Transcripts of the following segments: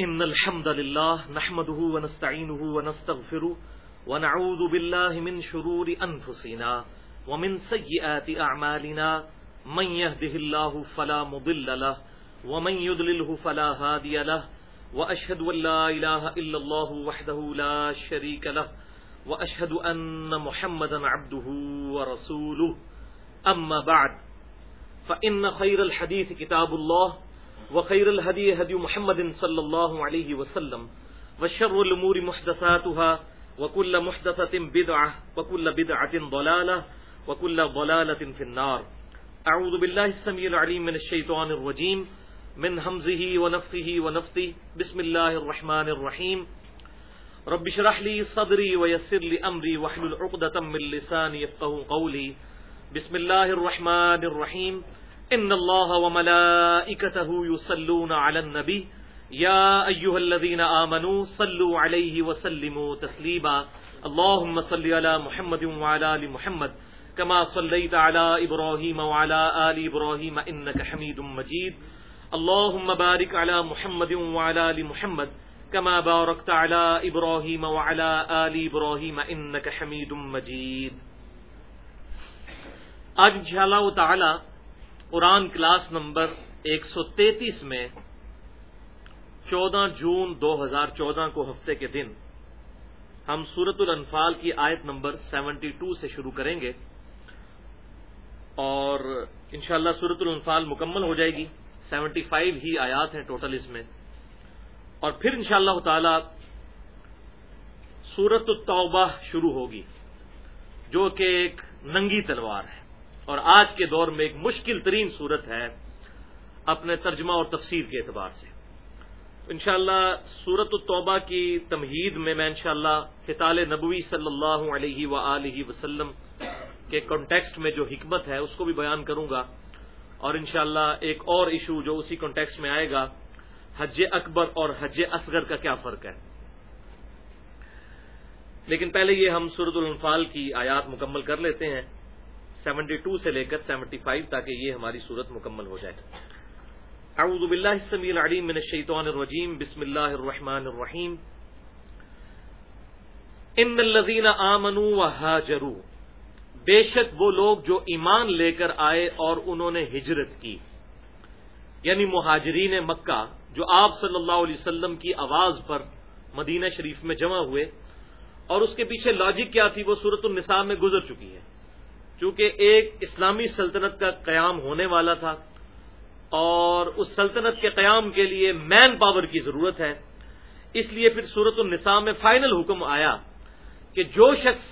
إن الحمد لله نحمده ونستعينه ونستغفره ونعوذ بالله من شرور أنفسنا ومن سيئات أعمالنا من يهده الله فلا مضل له ومن يضلله فلا هادي له وأشهد أن لا إله إلا الله وحده لا شريك له وأشهد أن محمدا عبده ورسوله. أما بعد، فإن خير الحديث كتاب الله وخير الهدي هدي محمد صلى الله عليه وسلم، وشر الأمور محدثاتها، وكل محدثة بدعة، وكل بدعة ضلالة، وكل ضلالة في النار. أعوذ بالله السميع العليم من الشيطان الرجيم، من همزه ونفخه ونفثه، بسم الله الرحمن الرحيم. رب اشرح لي صدري ويسر لي أمري، واحلل عقدة من لساني يفقهوا قولي. بسم الله الرحمن الرحيم. إن الله وملائكته يصلون على النبي. يا أيها الذين آمنوا صلوا عليه وسلموا تسليما. اللهم صل على محمد وعلى آل محمد كما صليت على إبراهيم وعلى آل إبراهيم إنك حميد مجيد. اللهم بارك على محمد وعلى آل محمد كما باركت على إبراهيم وعلى آل إبراهيم إنك حميد مجيد. آج انشاءاللہ تعالی قرآن کلاس نمبر ایک سو تینتیس میں چودہ جون دو ہزار چودہ کو ہفتے کے دن ہم سورت الانفال کی آیت نمبر سیونٹی ٹو سے شروع کریں گے اور انشاءاللہ اللہ سورت الانفال مکمل ہو جائے گی۔ سیونٹی فائیو ہی آیات ہیں ٹوٹل اس میں۔ اور پھر انشاءاللہ اللہ تعالی سورت التوبہ شروع ہوگی، جو کہ ایک ننگی تلوار ہے۔ اور آج کے دور میں ایک مشکل ترین صورت ہے اپنے ترجمہ اور تفسیر کے اعتبار سے۔ انشاءاللہ اللہ سورت الطبہ کی تمہید میں میں انشاءاللہ اللہ نبوی صلی اللہ علیہ و وسلم کے کانٹیکسٹ میں جو حکمت ہے اس کو بھی بیان کروں گا۔ اور انشاءاللہ ایک اور ایشو جو اسی کانٹیکسٹ میں آئے گا، حج اکبر اور حج اصغر کا کیا فرق ہے؟ لیکن پہلے یہ ہم سورت الانفال کی آیات مکمل کر لیتے ہیں۔ سیونٹی ٹو سے لے کر سیونٹی فائیو تاکہ یہ ہماری صورت مکمل ہو جائے۔ اعوذ باللہ السمیع العلیم من الشیطان الرجیم، بسم اللہ الرحمن الرحیم۔ ان الذین آمنوا وهاجروا بے شک وہ لوگ جو ایمان لے کر آئے اور انہوں نے ہجرت کی۔ یعنی مہاجرین مکہ، جو آپ صلی اللہ علیہ وسلم کی آواز پر مدینہ شریف میں جمع ہوئے، اور اس کے پیچھے لاجک کیا تھی؟ وہ صورت النساء میں گزر چکی ہے۔ چونکہ ایک اسلامی سلطنت کا قیام ہونے والا تھا اور اس سلطنت کے قیام کے لیے مین پاور کی ضرورت ہے، اس لیے پھر صورت النساء میں فائنل حکم آیا کہ جو شخص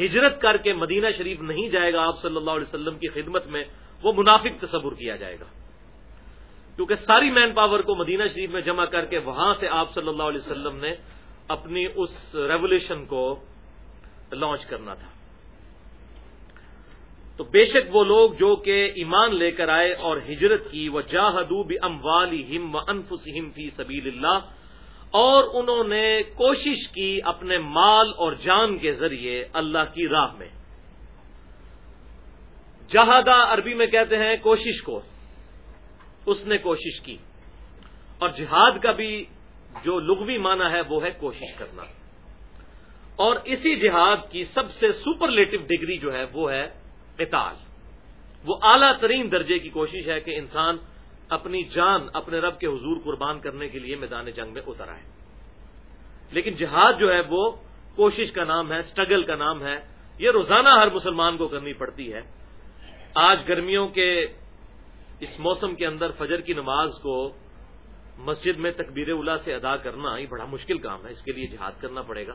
ہجرت کر کے مدینہ شریف نہیں جائے گا، آپ صلی اللہ علیہ وسلم کی خدمت میں وہ منافق تصور کیا جائے گا۔ کیونکہ ساری مین پاور کو مدینہ شریف میں جمع کر کے وہاں سے آپ صلی اللہ علیہ وسلم نے اپنی اس ریولیوشن کو لانچ کرنا تھا۔ تو بے شک وہ لوگ جو کہ ایمان لے کر آئے اور ہجرت کی وہ جاہدو بھی ام والی ہم و انفسم فی سبیل اللہ اور انہوں نے کوشش کی اپنے مال اور جان کے ذریعے اللہ کی راہ میں۔ جہادا عربی میں کہتے ہیں کوشش کو اس نے کوشش کی۔ اور جہاد کا بھی جو لغوی معنی ہے، وہ ہے کوشش کرنا۔ اور اسی جہاد کی سب سے سپرلیٹو ڈگری جو ہے، وہ ہے قتال۔ وہ اعلیٰ ترین درجے کی کوشش ہے کہ انسان اپنی جان، اپنے رب کے حضور قربان کرنے کے لیے میدان جنگ میں اتر آئے۔ لیکن جہاد جو ہے وہ کوشش کا نام ہے، سٹرگل کا نام ہے۔ یہ روزانہ ہر مسلمان کو کرنی پڑتی ہے۔ آج گرمیوں کے اس موسم کے اندر فجر کی نماز کو مسجد میں تکبیر الا سے ادا کرنا یہ بڑا مشکل کام ہے۔ اس کے لیے جہاد کرنا پڑے گا۔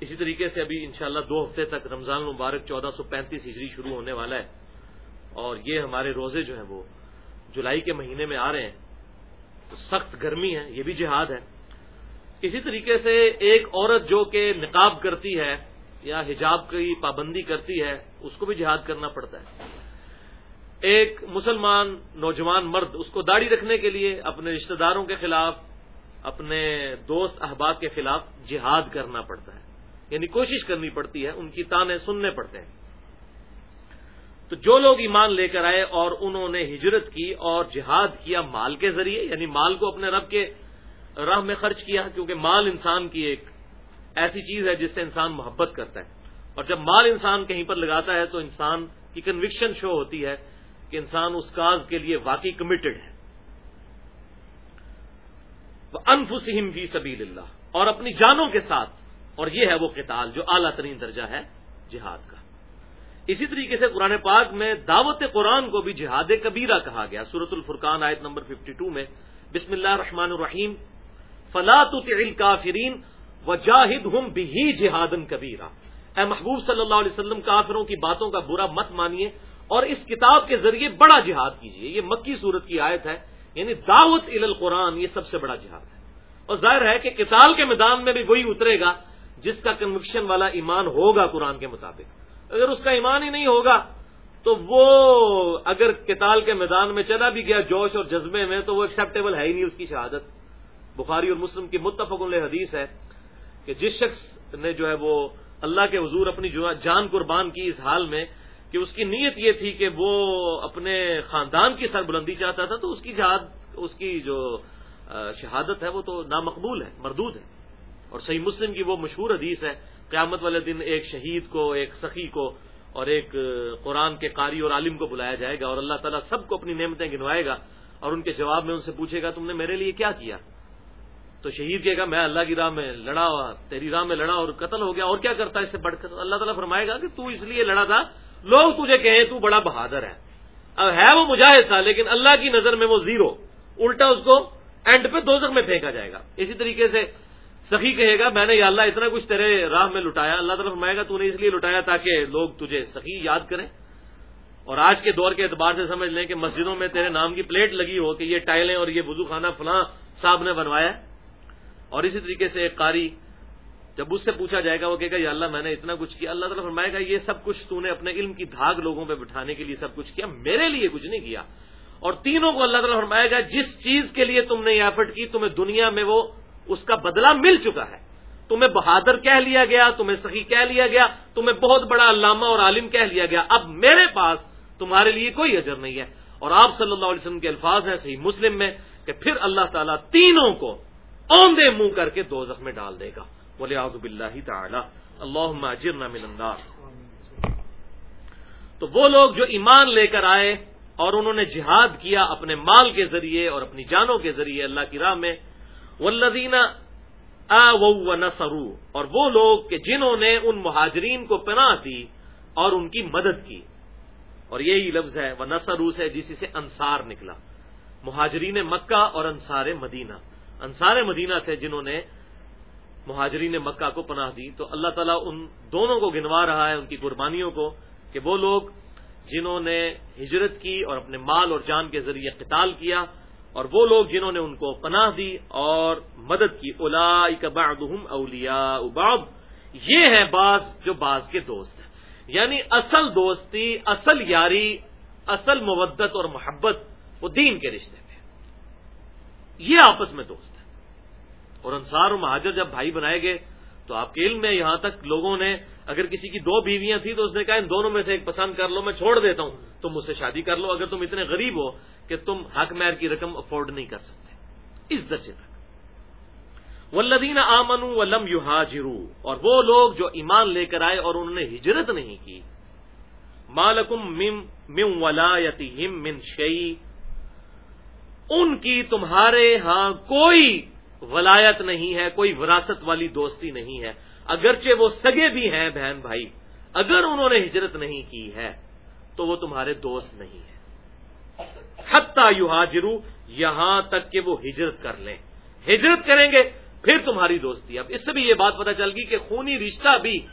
اسی طریقے سے ابھی انشاءاللہ دو ہفتے تک رمضان المبارک چودہ سو پینتیس ہجری شروع ہونے والا ہے اور یہ ہمارے روزے جو ہیں وہ جولائی کے مہینے میں آ رہے ہیں تو سخت گرمی ہے، یہ بھی جہاد ہے۔ اسی طریقے سے ایک عورت جو کہ نقاب کرتی ہے یا حجاب کی پابندی کرتی ہے، اس کو بھی جہاد کرنا پڑتا ہے۔ ایک مسلمان نوجوان مرد، اس کو داڑھی رکھنے کے لیے اپنے رشتہ داروں کے خلاف، اپنے دوست احباب کے خلاف جہاد کرنا پڑتا ہے۔ یعنی کوشش کرنی پڑتی ہے، ان کی تانے سننے پڑتے ہیں۔ تو جو لوگ ایمان لے کر آئے اور انہوں نے ہجرت کی اور جہاد کیا مال کے ذریعے یعنی مال کو اپنے رب کے راہ میں خرچ کیا، کیونکہ مال انسان کی ایک ایسی چیز ہے جس سے انسان محبت کرتا ہے۔ اور جب مال انسان کہیں پر لگاتا ہے تو انسان کی کنوکشن شو ہوتی ہے کہ انسان اس کاز کے لیے واقعی کمیٹڈ ہے۔ انفسم فی سبیل اللہ اور اپنی جانوں کے ساتھ اور یہ ہے وہ قتال جو اعلیٰ ترین درجہ ہے جہاد کا۔ اسی طریقے سے قرآن پاک میں دعوت قرآن کو بھی جہاد کبیرہ کہا گیا۔ سورت الفرقان آیت نمبر 52 میں بسم اللہ الرحمن الرحیم فلاط کافرین و جاہد ہم بھی جہادن کبیرہ۔ اے محبوب صلی اللہ علیہ وسلم، کافروں کی باتوں کا برا مت مانیے اور اس کتاب کے ذریعے بڑا جہاد کیجیے۔ یہ مکی صورت کی آیت ہے یعنی دعوت ال القرآن، یہ سب سے بڑا جہاد ہے۔ اور ظاہر ہے کہ کتاب کے میدان میں بھی وہی اترے گا جس کا کنوکشن والا ایمان ہوگا قرآن کے مطابق۔ اگر اس کا ایمان ہی نہیں ہوگا، تو وہ اگر کتال کے میدان میں چلا بھی گیا جوش اور جذبے میں، تو وہ ایکسیپٹیبل ہے ہی نہیں اس کی شہادت۔ بخاری اور مسلم کی متفق حدیث ہے کہ جس شخص نے جو ہے وہ اللہ کے حضور اپنی جان قربان کی اس حال میں کہ اس کی نیت یہ تھی کہ وہ اپنے خاندان کی سربلندی چاہتا تھا، تو اس کی جہاد اس کی جو شہادت ہے وہ تو نامقبول ہے، مردود ہے۔ اور صحیح مسلم کی وہ مشہور حدیث ہے، قیامت والے دن ایک شہید کو، ایک سخی کو اور ایک قرآن کے قاری اور عالم کو بلایا جائے گا اور اللہ تعالیٰ سب کو اپنی نعمتیں گنوائے گا اور ان کے جواب میں ان سے پوچھے گا، تم نے میرے لیے کیا کیا؟ تو شہید کہے گا، میں اللہ کی راہ میں لڑا ہوا، تیری راہ میں لڑا اور قتل ہو گیا، اور کیا کرتا ہے اس سے بڑھ کر؟ اللہ تعالیٰ فرمائے گا کہ تو اس لیے لڑا تھا، لوگ تجھے کہیں تو بڑا بہادر ہے۔ اب ہے وہ مجاہد تھا، لیکن اللہ کی نظر میں وہ زیرو، الٹا اس کو اینڈ پہ دوزخ میں پھینکا جائے گا۔ اسی طریقے سے سخی کہے گا، میں نے یا اللہ اتنا کچھ تیرے راہ میں لٹایا، اللہ تعالیٰ فرمائے گا، تو نے اس لیے لٹایا تاکہ لوگ تجھے سخی یاد کریں۔ اور آج کے دور کے اعتبار سے سمجھ لیں کہ مسجدوں میں تیرے نام کی پلیٹ لگی ہو کہ یہ ٹائلیں اور یہ وضو خانہ فلاں صاحب نے بنوایا اور اسی طریقے سے ایک قاری جب اس سے پوچھا جائے گا، وہ کہے گا، یا اللہ، میں نے اتنا کچھ کیا۔ اللہ تعالیٰ فرمائے گا، یہ سب کچھ تو نے اپنے علم کی دھاگ لوگوں پہ بٹھانے کے لیے سب کچھ کیا، میرے لیے کچھ نہیں کیا۔ اور تینوں کو اللہ تعالیٰ فرمائے گا، جس چیز کے لیے تم نے یہ ایفرٹ کی، تمہیں دنیا میں وہ اس کا بدلہ مل چکا ہے۔ تمہیں بہادر کہہ لیا گیا، تمہیں سخی کہہ لیا گیا، تمہیں بہت بڑا علامہ اور عالم کہہ لیا گیا۔ اب میرے پاس تمہارے لیے کوئی اجر نہیں ہے۔ اور آپ صلی اللہ علیہ وسلم کے الفاظ ہیں صحیح مسلم میں کہ پھر اللہ تعالیٰ تینوں کو اوندے منہ کر کے دو میں ڈال دے گا۔ بولے آب اللہ تعالی اللہ تو وہ لوگ جو ایمان لے کر آئے اور انہوں نے جہاد کیا اپنے مال کے ذریعے اور اپنی جانوں کے ذریعے اللہ کی راہ میں ولدینہ و نسرو اور وہ لوگ کہ جنہوں نے ان مہاجرین کو پناہ دی اور ان کی مدد کی۔ اور یہی لفظ ہے وہ نسرو سے جسی سے انصار نکلا۔ مہاجرین مکہ اور انصار مدینہ۔ انصار مدینہ تھے جنہوں نے مہاجرین مکہ کو پناہ دی۔ تو اللہ تعالیٰ ان دونوں کو گنوا رہا ہے، ان کی قربانیوں کو، کہ وہ لوگ جنہوں نے ہجرت کی اور اپنے مال اور جان کے ذریعے قتال کیا اور وہ لوگ جنہوں نے ان کو پناہ دی اور مدد کی الا بعضهم اولیاء بعض، یہ ہے بعض جو بعض کے دوست ہیں۔ یعنی اصل دوستی، اصل یاری، اصل مودت اور محبت وہ دین کے رشتے میں یہ آپس میں دوست ہے اور انصار و مہاجر جب بھائی بنائے گئے تو آپ کے علم میں یہاں تک لوگوں نے اگر کسی کی دو بیویاں تھیں تو اس نے کہا ان دونوں میں سے ایک پسند کر لو، میں چھوڑ دیتا ہوں۔ تم مجھ سے شادی کر لو، اگر تم اتنے غریب ہو کہ تم حق میر کی رقم افورڈ نہیں کر سکتے۔ اس درجے تک۔ ولدین آمن ولم یو اور وہ لوگ جو ایمان لے کر آئے اور انہوں نے ہجرت نہیں کی۔ مالکم مم ولایتہم من شعی ان کی تمہارے ہاں کوئی ولایت نہیں ہے، کوئی وراثت والی دوستی نہیں ہے۔ اگرچہ وہ سگے بھی ہیں بہن بھائی، اگر انہوں نے ہجرت نہیں کی ہے، تو وہ تمہارے دوست نہیں ہے حتہ یو حاجرو یہاں تک کہ وہ ہجرت کر لیں۔ ہجرت کریں گے، پھر تمہاری دوستی۔ اب اس سے بھی یہ بات پتہ چل گئی کہ خونی رشتہ بھی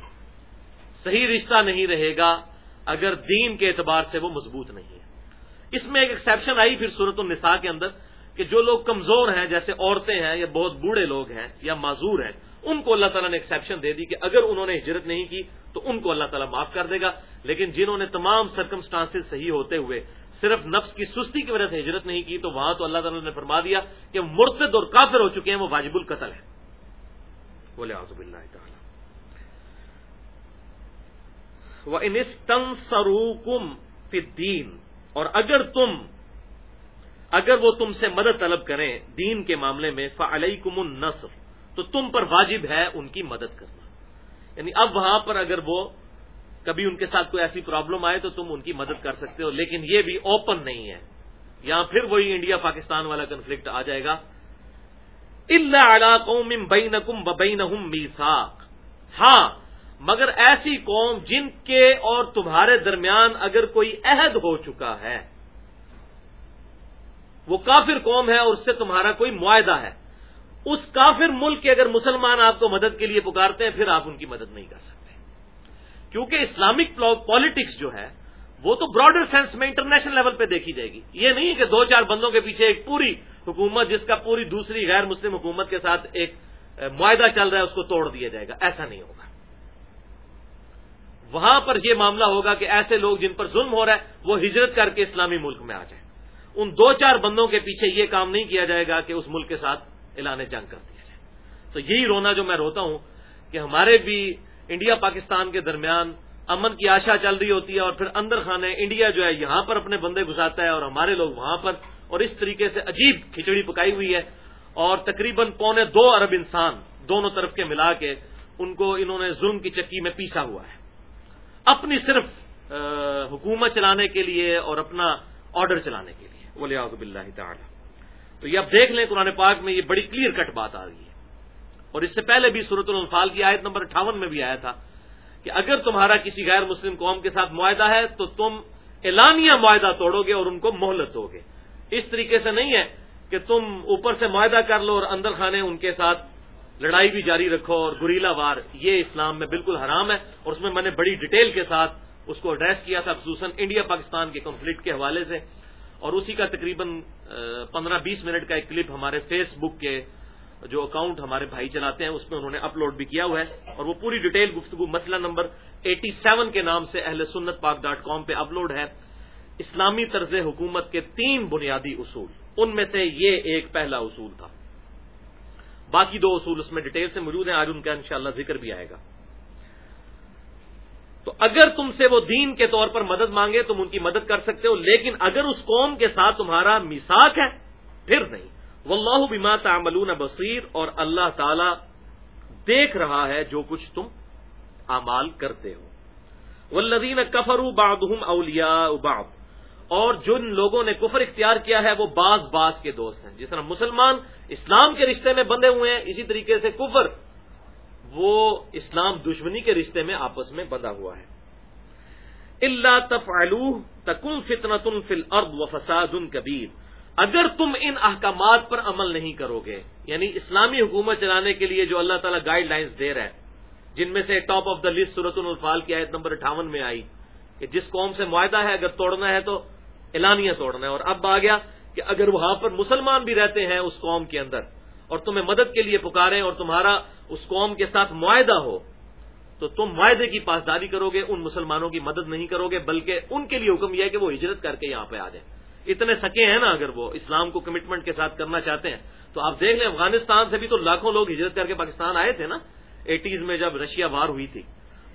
صحیح رشتہ نہیں رہے گا اگر دین کے اعتبار سے وہ مضبوط نہیں ہے۔ اس میں ایک ایکسیپشن آئی پھر صورت النساء کے اندر۔ کہ جو لوگ کمزور ہیں، جیسے عورتیں ہیں یا بہت بوڑھے لوگ ہیں یا معذور ہیں، ان کو اللہ تعالیٰ نے ایکسیپشن دے دی کہ اگر انہوں نے ہجرت نہیں کی تو ان کو اللہ تعالیٰ معاف کر دے گا۔ لیکن جنہوں نے تمام سرکمسٹانس صحیح ہوتے ہوئے صرف نفس کی سستی کی وجہ سے ہجرت نہیں کی تو وہاں تو اللہ تعالیٰ نے فرما دیا کہ مرتد اور کافر ہو چکے ہیں، وہ واجب القتل ہے۔ بولے آزب اللہ تعالیٰ۔ وہ انستن سروکم فدین اور اگر تم اگر وہ تم سے مدد طلب کریں دین کے معاملے میں فعلی کم تو تم پر واجب ہے ان کی مدد کرنا۔ یعنی اب وہاں پر اگر وہ، کبھی ان کے ساتھ کوئی ایسی پرابلم آئے تو تم ان کی مدد کر سکتے ہو، لیکن یہ بھی اوپن نہیں ہے۔ یہاں پھر وہی انڈیا پاکستان والا کنفلکٹ آ جائے گا۔ اللہ قوم بین کم بین میساک ہاں مگر ایسی قوم جن کے اور تمہارے درمیان اگر کوئی عہد ہو چکا ہے وہ کافر قوم ہے اور اس سے تمہارا کوئی معاہدہ ہے۔ اس کافر ملک کے اگر مسلمان آپ کو مدد کے لیے پکارتے ہیں، پھر آپ ان کی مدد نہیں کر سکتے۔ کیونکہ اسلامک پالیٹکس جو ہے، وہ تو براڈر سینس میں انٹرنیشنل لیول پہ دیکھی جائے گی۔ یہ نہیں کہ دو چار بندوں کے پیچھے ایک پوری حکومت، جس کا پوری دوسری غیر مسلم حکومت کے ساتھ ایک معاہدہ چل رہا ہے، اس کو توڑ دیا جائے گا۔ ایسا نہیں ہوگا۔ وہاں پر یہ معاملہ ہوگا کہ ایسے لوگ جن پر ظلم ہو رہا ہے، وہ ہجرت کر کے اسلامی ملک میں آ جائیں۔ ان دو چار بندوں کے پیچھے یہ کام نہیں کیا جائے گا کہ اس ملک کے ساتھ اعلان جنگ کر دیا جائے۔ تو یہی رونا جو میں روتا ہوں کہ ہمارے بھی انڈیا پاکستان کے درمیان امن کی آشا چل رہی ہوتی ہے اور پھر اندر خانے انڈیا جو ہے یہاں پر اپنے بندے گھساتا ہے اور ہمارے لوگ وہاں پر اور اس طریقے سے عجیب کھچڑی پکائی ہوئی ہے اور تقریباً پونے دو ارب انسان دونوں طرف کے ملا کے ان کو انہوں نے ظلم کی چکی میں پیسا ہوا ہے۔ اپنی صرف حکومت چلانے کے لیے اور اپنا آرڈر چلانے کے لیے۔ ولی بلّہ تعالی۔ تو یہ اب دیکھ لیں قرآن پاک میں یہ بڑی کلیئر کٹ بات آ رہی ہے۔ اور اس سے پہلے بھی صورت الفال کی آیت نمبر اٹھاون میں بھی آیا تھا کہ اگر تمہارا کسی غیر مسلم قوم کے ساتھ معاہدہ ہے تو تم اعلانیہ معاہدہ توڑو گے اور ان کو مہلت دو گے۔ اس طریقے سے نہیں ہے کہ تم اوپر سے معاہدہ کر لو اور اندر خانے ان کے ساتھ لڑائی بھی جاری رکھو اور گریلا وار۔ یہ اسلام میں بالکل حرام ہے اور اس میں میں نے بڑی ڈیٹیل کے ساتھ اس کو ایڈریس کیا تھا، خصوصاً انڈیا پاکستان کے کنفلکٹ کے حوالے سے۔ اور اسی کا تقریباً پندرہ بیس منٹ کا ایک کلپ ہمارے فیس بک کے جو اکاؤنٹ ہمارے بھائی چلاتے ہیں، اس میں انہوں نے اپلوڈ بھی کیا ہوا ہے۔ اور وہ پوری ڈیٹیل گفتگو مسئلہ نمبر ایٹی سیون کے نام سے اہل سنت پاک ڈاٹ کام پہ اپلوڈ ہے۔ اسلامی طرز حکومت کے تین بنیادی اصول، ان میں سے یہ ایک پہلا اصول تھا۔ باقی دو اصول اس میں ڈیٹیل سے موجود ہیں، آج ان کا انشاءاللہ ذکر بھی آئے گا۔ تو اگر تم سے وہ دین کے طور پر مدد مانگے تم ان کی مدد کر سکتے ہو، لیکن اگر اس قوم کے ساتھ تمہارا میساک ہے، پھر نہیں۔ واللہ بما تعملون بصیر، اور اللہ تعالی دیکھ رہا ہے جو کچھ تم اعمال کرتے ہو۔ والذین کفروا بعضهم اولیاء بعض، اور جن لوگوں نے کفر اختیار کیا ہے، وہ بعض بعض کے دوست ہیں۔ جس طرح مسلمان اسلام کے رشتے میں بندے ہوئے ہیں، اسی طریقے سے کفر وہ اسلام دشمنی کے رشتے میں آپس میں بندھا ہوا ہے۔ اللہ تفعلوہ تکن فتنۃ فی الارض و فساد کبیر اگر تم ان احکامات پر عمل نہیں کرو گے یعنی اسلامی حکومت چلانے کے لیے جو اللہ تعالیٰ گائیڈ لائنز دے رہا ہے، جن میں سے ٹاپ آف دا لسٹ صورت الفال کی آیت نمبر اٹھاون میں آئی کہ جس قوم سے معاہدہ ہے، اگر توڑنا ہے تو اعلانیہ توڑنا ہے۔ اور اب آ گیا کہ اگر وہاں پر مسلمان بھی رہتے ہیں اس قوم کے اندر اور تمہیں مدد کے لیے پکارے اور تمہارا اس قوم کے ساتھ معاہدہ ہو، تو تم معاہدے کی پاسداری کرو گے، ان مسلمانوں کی مدد نہیں کرو گے، بلکہ ان کے لیے حکم یہ ہے کہ وہ ہجرت کر کے یہاں پہ آ جائیں۔ اتنے سکے ہیں نا اگر وہ اسلام کو کمٹمنٹ کے ساتھ کرنا چاہتے ہیں۔ تو آپ دیکھ لیں، افغانستان سے بھی تو لاکھوں لوگ ہجرت کر کے پاکستان آئے تھے نا، ایٹیز میں جب رشیا وار ہوئی تھی۔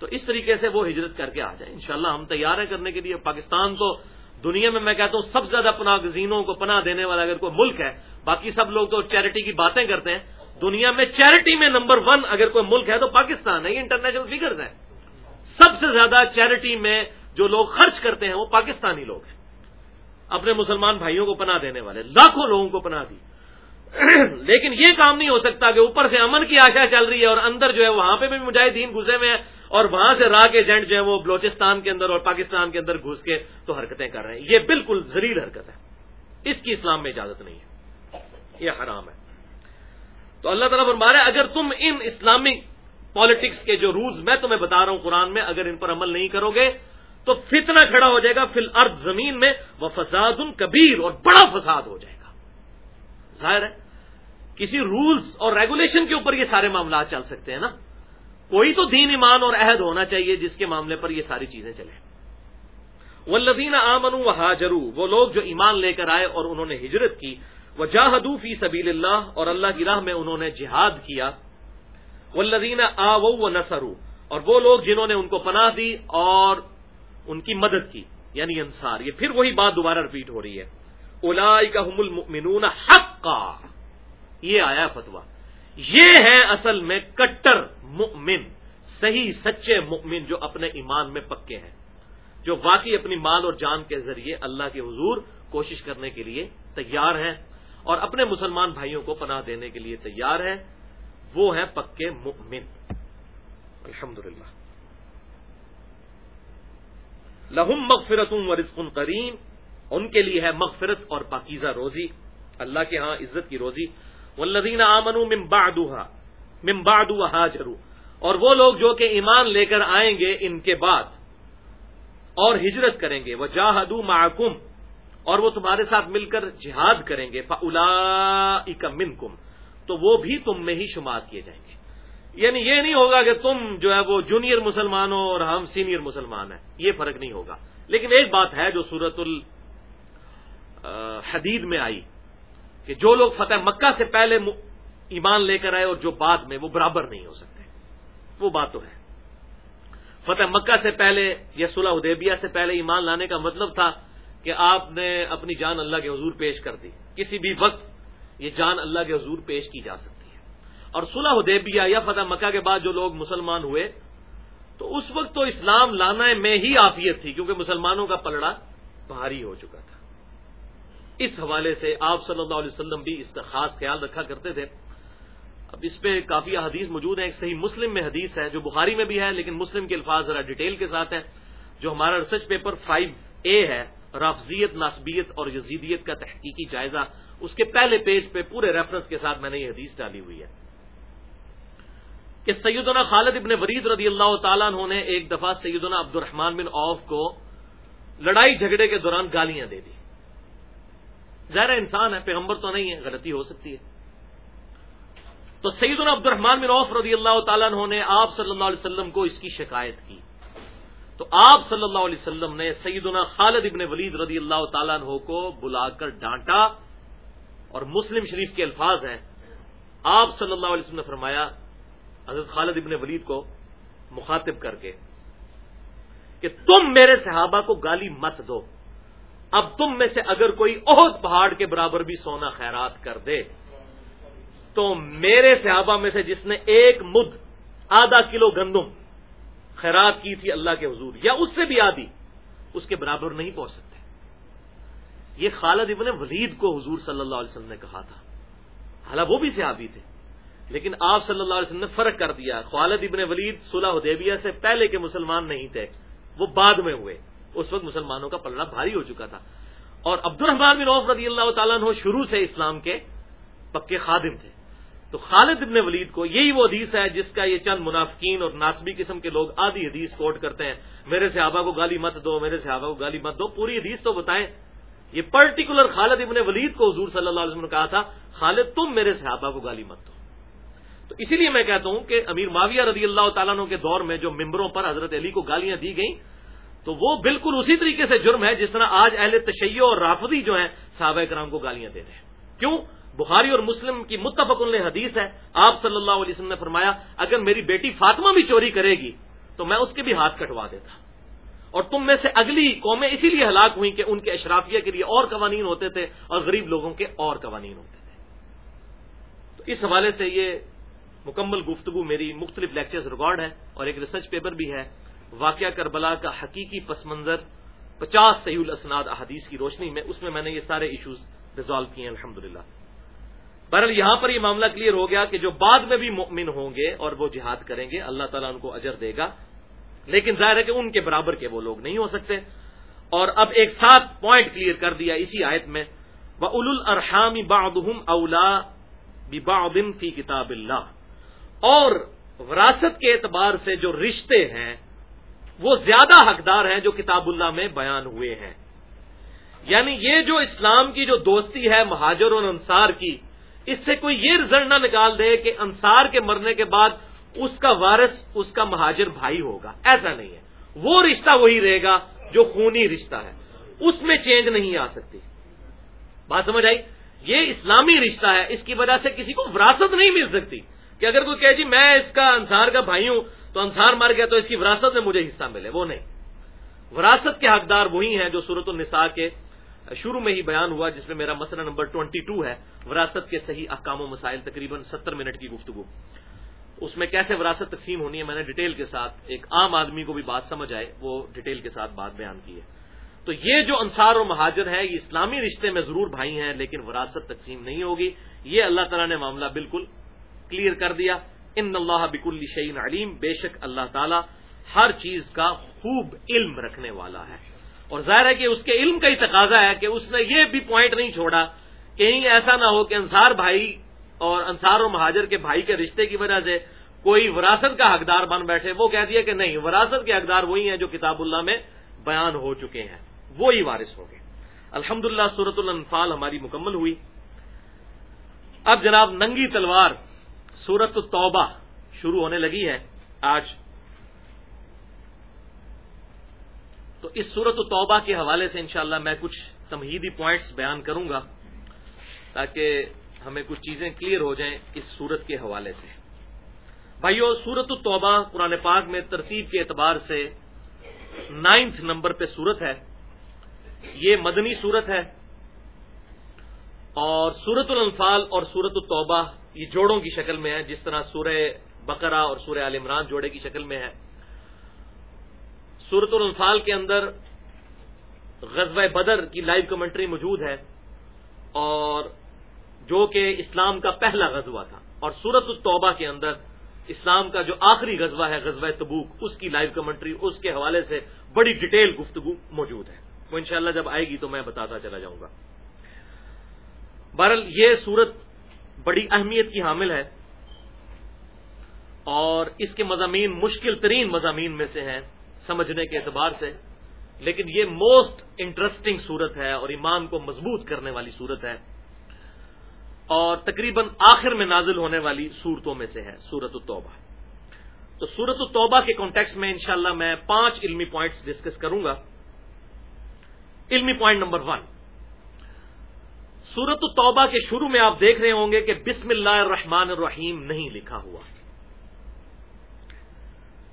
تو اس طریقے سے وہ ہجرت کر کے آ جائیں۔ انشاءاللہ ہم تیار ہیں کرنے کے لیے۔ پاکستان تو دنیا میں میں کہتا ہوں سب سے زیادہ پناہ گزینوں کو پناہ دینے والا اگر کوئی ملک ہے، باقی سب لوگ تو چیریٹی کی باتیں کرتے ہیں، دنیا میں چیریٹی میں نمبر ون اگر کوئی ملک ہے تو پاکستان ہے، یہ انٹرنیشنل فگرز ہیں۔ سب سے زیادہ چیریٹی میں جو لوگ خرچ کرتے ہیں وہ پاکستانی لوگ ہیں۔ اپنے مسلمان بھائیوں کو پناہ دینے والے، لاکھوں لوگوں کو پناہ دی۔ لیکن یہ کام نہیں ہو سکتا کہ اوپر سے امن کی آشا چل رہی ہے اور اندر جو ہے وہاں پہ بھی مجاہدین گھسے ہوئے ہیں۔ اور وہاں سے راہ کے ایجنٹ جو ہے وہ بلوچستان کے اندر اور پاکستان کے اندر گھس کے تو حرکتیں کر رہے ہیں۔ یہ بالکل زریل حرکت ہے۔ اس کی اسلام میں اجازت نہیں ہے۔ یہ حرام ہے۔ تو اللہ تعالیٰ فرما رہا ہے، اگر تم ان اسلامک پالیٹکس کے جو رولز میں تمہیں بتا رہا ہوں قرآن میں، اگر ان پر عمل نہیں کرو گے، تو فتنہ کھڑا ہو جائے گا۔ فی الارض زمین میں وہ فساد کبیر اور بڑا فساد ہو جائے گا۔ ظاہر ہے، کسی رولز اور ریگولیشن کے اوپر یہ سارے معاملات چل سکتے ہیں نا۔ کوئی تو دین ایمان اور عہد ہونا چاہیے جس کے معاملے پر یہ ساری چیزیں چلیں۔ ولدین آمن و وہ لوگ جو ایمان لے کر آئے اور انہوں نے ہجرت کی وہ جاہدو فی سبیل اللہ اور اللہ کی راہ میں انہوں نے جہاد کیا۔ ولدین آ و نسرو اور وہ لوگ جنہوں نے ان کو پناہ دی اور ان کی مدد کی یعنی انصار۔ یہ پھر وہی بات دوبارہ رپیٹ ہو رہی ہے۔ الا کا المؤمنون حقا، یہ آیا فتوا یہ ہے اصل میں کٹر۔ مؤمن، صحیح، سچے مؤمن جو اپنے ایمان میں پکے ہیں، جو واقعی اپنی مال اور جان کے ذریعے اللہ کے حضور کوشش کرنے کے لیے تیار ہیں اور اپنے مسلمان بھائیوں کو پناہ دینے کے لیے تیار ہیں، وہ ہیں پکے مؤمن۔ الحمد للہ لہم مغفرت و رزق کریم، ان کے لیے ہے مغفرت اور پاکیزہ روزی، اللہ کے ہاں عزت کی روزی۔ والذین آمنوا من بعدها من بعد اور وہ لوگ جو کہ ایمان لے کر آئیں گے ان کے بعد اور ہجرت کریں گے۔ وہ جاہدو محکم اور وہ تمہارے ساتھ مل کر جہاد کریں گے۔ فلا منکم۔ تو وہ بھی تم میں ہی شمار کیے جائیں گے۔ یعنی یہ نہیں ہوگا کہ تم جو ہے وہ جونیئر مسلمان ہو اور ہم سینئر مسلمان ہیں۔ یہ فرق نہیں ہوگا۔ لیکن ایک بات ہے جو سورت الحدید میں آئی کہ جو لوگ فتح مکہ سے پہلے ایمان لے کر آئے اور جو بعد میں وہ برابر نہیں ہو سکتے۔ وہ بات تو ہے۔ فتح مکہ سے پہلے یا صلح ادیبیہ سے پہلے ایمان لانے کا مطلب تھا کہ آپ نے اپنی جان اللہ کے حضور پیش کر دی۔ کسی بھی وقت یہ جان اللہ کے حضور پیش کی جا سکتی ہے۔ اور صلح ادیبیہ یا فتح مکہ کے بعد جو لوگ مسلمان ہوئے، تو اس وقت تو اسلام لانا میں ہی آفیت تھی، کیونکہ مسلمانوں کا پلڑا بھاری ہو چکا تھا۔ اس حوالے سے آپ صلی اللہ علیہ وسلم بھی اس کا خاص خیال رکھا کرتے تھے۔ اب اس پہ کافی حدیث موجود ہیں، ایک صحیح مسلم میں حدیث ہے جو بخاری میں بھی ہے، لیکن مسلم کے الفاظ ذرا ڈیٹیل کے ساتھ ہے جو ہمارا ریسرچ پیپر فائیو اے ہے، رافضیت، ناسبیت اور یزیدیت کا تحقیقی جائزہ۔ اس کے پہلے پیج پہ پورے ریفرنس کے ساتھ میں نے یہ حدیث ڈالی ہوئی ہے۔ کہ سیدنا خالد ابن ورید رضی اللہ تعالیٰ نے ایک دفعہ سیدنا عبد الرحمان بن اوف کو لڑائی جھگڑے کے دوران گالیاں دے دی۔ ظاہر انسان ہے، پیغمبر تو نہیں ہے، غلطی ہو سکتی ہے۔ تو سیدنا عبد الرحمان بن عوف رضی اللہ تعالیٰ عنہ نے آپ صلی اللہ علیہ وسلم کو اس کی شکایت کی۔ تو آپ صلی اللہ علیہ وسلم نے سیدنا خالد ابن ولید رضی اللہ تعالیٰ عنہ کو بلا کر ڈانٹا اور مسلم شریف کے الفاظ ہیں۔ آپ صلی اللہ علیہ وسلم نے فرمایا، حضرت خالد ابن ولید کو مخاطب کر کے کہ تم میرے صحابہ کو گالی مت دو۔ اب تم میں سے اگر کوئی عہد پہاڑ کے برابر بھی سونا خیرات کر دے تو میرے صحابہ میں سے جس نے ایک مد، آدھا کلو گندم خیرات کی تھی اللہ کے حضور، یا اس سے بھی آدھی، اس کے برابر نہیں پہنچ سکتے۔ یہ خالد ابن ولید کو حضور صلی اللہ علیہ وسلم نے کہا تھا۔ حالانکہ وہ بھی صحابی تھے، لیکن آپ صلی اللہ علیہ وسلم نے فرق کر دیا۔ خالد ابن ولید صلح حدیبیہ سے پہلے کے مسلمان نہیں تھے، وہ بعد میں ہوئے۔ اس وقت مسلمانوں کا پلڑا بھاری ہو چکا تھا۔ اور عبد الرحمان بن عوف رضی اللہ تعالیٰ عنہ شروع سے اسلام کے پکے خادم تھے۔ تو خالد ابن ولید کو یہی وہ حدیث ہے جس کا یہ چند منافقین اور ناسبی قسم کے لوگ آدھی حدیث کوٹ کرتے ہیں۔ میرے صحابہ کو گالی مت دو، میرے صحابہ کو گالی مت دو، پوری حدیث تو بتائیں۔ یہ پرٹیکولر خالد ابن ولید کو حضور صلی اللہ علیہ وسلم نے کہا تھا، خالد تم میرے صحابہ کو گالی مت دو۔ تو اسی لیے میں کہتا ہوں کہ امیر معاویہ رضی اللہ تعالیٰ عنہ کے دور میں جو ممبروں پر حضرت علی کو گالیاں دی گئیں، تو وہ بالکل اسی طریقے سے جرم ہے جس طرح آج اہل تشیع اور رافضی جو ہیں، صحابہ کرام کو گالیاں دے رہے ہیں۔ کیوں؟ بخاری اور مسلم کی متفق حدیث ہے۔ آپ صلی اللہ علیہ وسلم نے فرمایا، اگر میری بیٹی فاطمہ بھی چوری کرے گی، تو میں اس کے بھی ہاتھ کٹوا دیتا۔ اور تم میں سے اگلی قومیں اسی لیے ہلاک ہوئی کہ ان کے اشرافیہ کے لیے اور قوانین ہوتے تھے اور غریب لوگوں کے اور قوانین ہوتے تھے۔ تو اس حوالے سے یہ مکمل گفتگو میری مختلف لیکچرز ریکارڈ ہے اور ایک ریسرچ پیپر بھی ہے۔ واقعہ کربلا کا حقیقی پس منظر پچاس صحیح الاسناد احادیث کی روشنی میں، اس میں میں نے یہ سارے ایشوز ریزالو کیے ہیں الحمد للہ بہرحال یہاں پر یہ معاملہ کلیئر ہو گیا کہ جو بعد میں بھی مؤمن ہوں گے اور وہ جہاد کریں گے، اللہ تعالیٰ ان کو اجر دے گا۔ لیکن ظاہر ہے کہ ان کے برابر کے وہ لوگ نہیں ہو سکتے۔ اور اب ایک ساتھ پوائنٹ کلیئر کر دیا اسی آیت میں وہ اول الرحامی بادم اولا بادن فی کتاب اللہ اور وراثت کے اعتبار سے جو رشتے ہیں، وہ زیادہ حقدار ہیں جو کتاب اللہ میں بیان ہوئے ہیں۔ یعنی یہ جو اسلام کی جو دوستی ہے، مہاجر اور انصار کی اس سے کوئی یہ رزلٹ نہ نکال دے کہ انصار کے مرنے کے بعد اس کا وارث، اس کا مہاجر بھائی ہوگا۔ ایسا نہیں ہے۔ وہ رشتہ وہی رہے گا جو خونی رشتہ ہے۔ اس میں چینج نہیں آ سکتی۔ بات سمجھ آئی؟ یہ اسلامی رشتہ ہے۔ اس کی وجہ سے کسی کو وراثت نہیں مل سکتی۔ کہ اگر کوئی کہ جی میں اس کا انصار کا بھائی ہوں تو انصار مر گیا تو اس کی وراثت میں مجھے حصہ ملے۔ وہ نہیں۔ وراثت کے حقدار وہی ہیں جو صورت النساء کے شروع میں ہی بیان ہوا جس میں میرا مسئلہ نمبر ٹوئنٹی ٹو ہے، وراثت کے صحیح احکام و مسائل تقریباً ستر منٹ کی گفتگو۔ اس میں کیسے وراثت تقسیم ہونی ہے، میں نے ڈیٹیل کے ساتھ ایک عام آدمی کو بھی بات سمجھ آئے، وہ ڈیٹیل کے ساتھ بات بیان کی ہے۔ تو یہ جو انصار و مہاجر ہے یہ اسلامی رشتے میں ضرور بھائی ہیں، لیکن وراثت تقسیم نہیں ہوگی۔ یہ اللہ تعالیٰ نے معاملہ بالکل کلیئر کر دیا۔ ان اللہ بک الشعین علیم، بے شک اللہ تعالیٰ ہر چیز کا خوب علم رکھنے والا ہے۔ اور ظاہر ہے کہ اس کے علم کا ہی تقاضا ہے کہ اس نے یہ بھی پوائنٹ نہیں چھوڑا کہیں ایسا نہ ہو کہ انصار بھائی اور انصار و مہاجر کے بھائی کے رشتے کی وجہ سے کوئی وراثت کا حقدار بن بیٹھے۔ وہ کہہ دیا کہ نہیں، وراثت کے حقدار وہی ہیں جو کتاب اللہ میں بیان ہو چکے ہیں۔ وہی وارث ہو گئے۔ الحمد للہ سورت الانفال ہماری مکمل ہوئی۔ اب جناب ننگی تلوار سورت التوبہ شروع ہونے لگی ہے۔ آج تو اس صورت التوبہ کے حوالے سے انشاءاللہ میں کچھ تمہیدی پوائنٹس بیان کروں گا تاکہ ہمیں کچھ چیزیں کلیئر ہو جائیں اس صورت کے حوالے سے۔ بھائیو سورت التوبہ قرآن پاک میں ترتیب کے اعتبار سے نائنتھ نمبر پہ صورت ہے۔ یہ مدنی صورت ہے۔ اور سورت الانفال اور سورت التوبہ یہ جوڑوں کی شکل میں ہے جس طرح سورہ بقرہ اور سورہ عال عمران جوڑے کی شکل میں ہے سورت الانفال کے اندر غزوہ بدر کی لائیو کمنٹری موجود ہے اور جو کہ اسلام کا پہلا غزوہ تھا اور سورت التوبہ کے اندر اسلام کا جو آخری غزوہ ہے، غزوہ تبوک، اس کی لائیو کمنٹری، اس کے حوالے سے بڑی ڈیٹیل گفتگو موجود ہے۔ وہ انشاءاللہ جب آئے گی تو میں بتاتا چلا جاؤں گا۔ بہرحال یہ صورت بڑی اہمیت کی حامل ہے اور اس کے مضامین مشکل ترین مضامین میں سے ہیں۔ سمجھنے کے اعتبار سے، لیکن یہ موسٹ انٹرسٹنگ صورت ہے اور ایمان کو مضبوط کرنے والی صورت ہے۔ اور تقریباً آخر میں نازل ہونے والی صورتوں میں سے ہے سورت التوبہ۔ تو سورت التوبہ کے کانٹیکس میں انشاءاللہ میں پانچ علمی پوائنٹس ڈسکس کروں گا۔ علمی پوائنٹ نمبر ون سورت التوبہ کے شروع میں آپ دیکھ رہے ہوں گے کہ بسم اللہ الرحمن الرحیم نہیں لکھا ہوا۔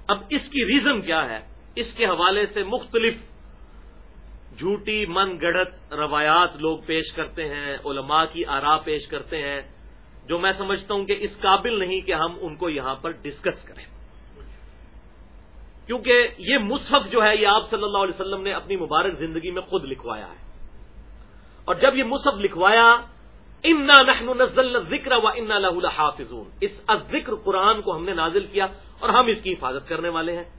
اب اس کی ریزن کیا ہے؟ اس کے حوالے سے مختلف جھوٹی من گڑت روایات لوگ پیش کرتے ہیں، علماء کی آرا پیش کرتے ہیں، جو میں سمجھتا ہوں کہ اس قابل نہیں کہ ہم ان کو یہاں پر ڈسکس کریں۔ کیونکہ یہ مصحف جو ہے، یہ آپ صلی اللہ علیہ وسلم نے اپنی مبارک زندگی میں خود لکھوایا ہے۔ اور جب یہ مصحف لکھوایا، انا نحن نزل ذکر و انا لہ حافظون اس ذکر قرآن کو ہم نے نازل کیا اور ہم اس کی حفاظت کرنے والے ہیں۔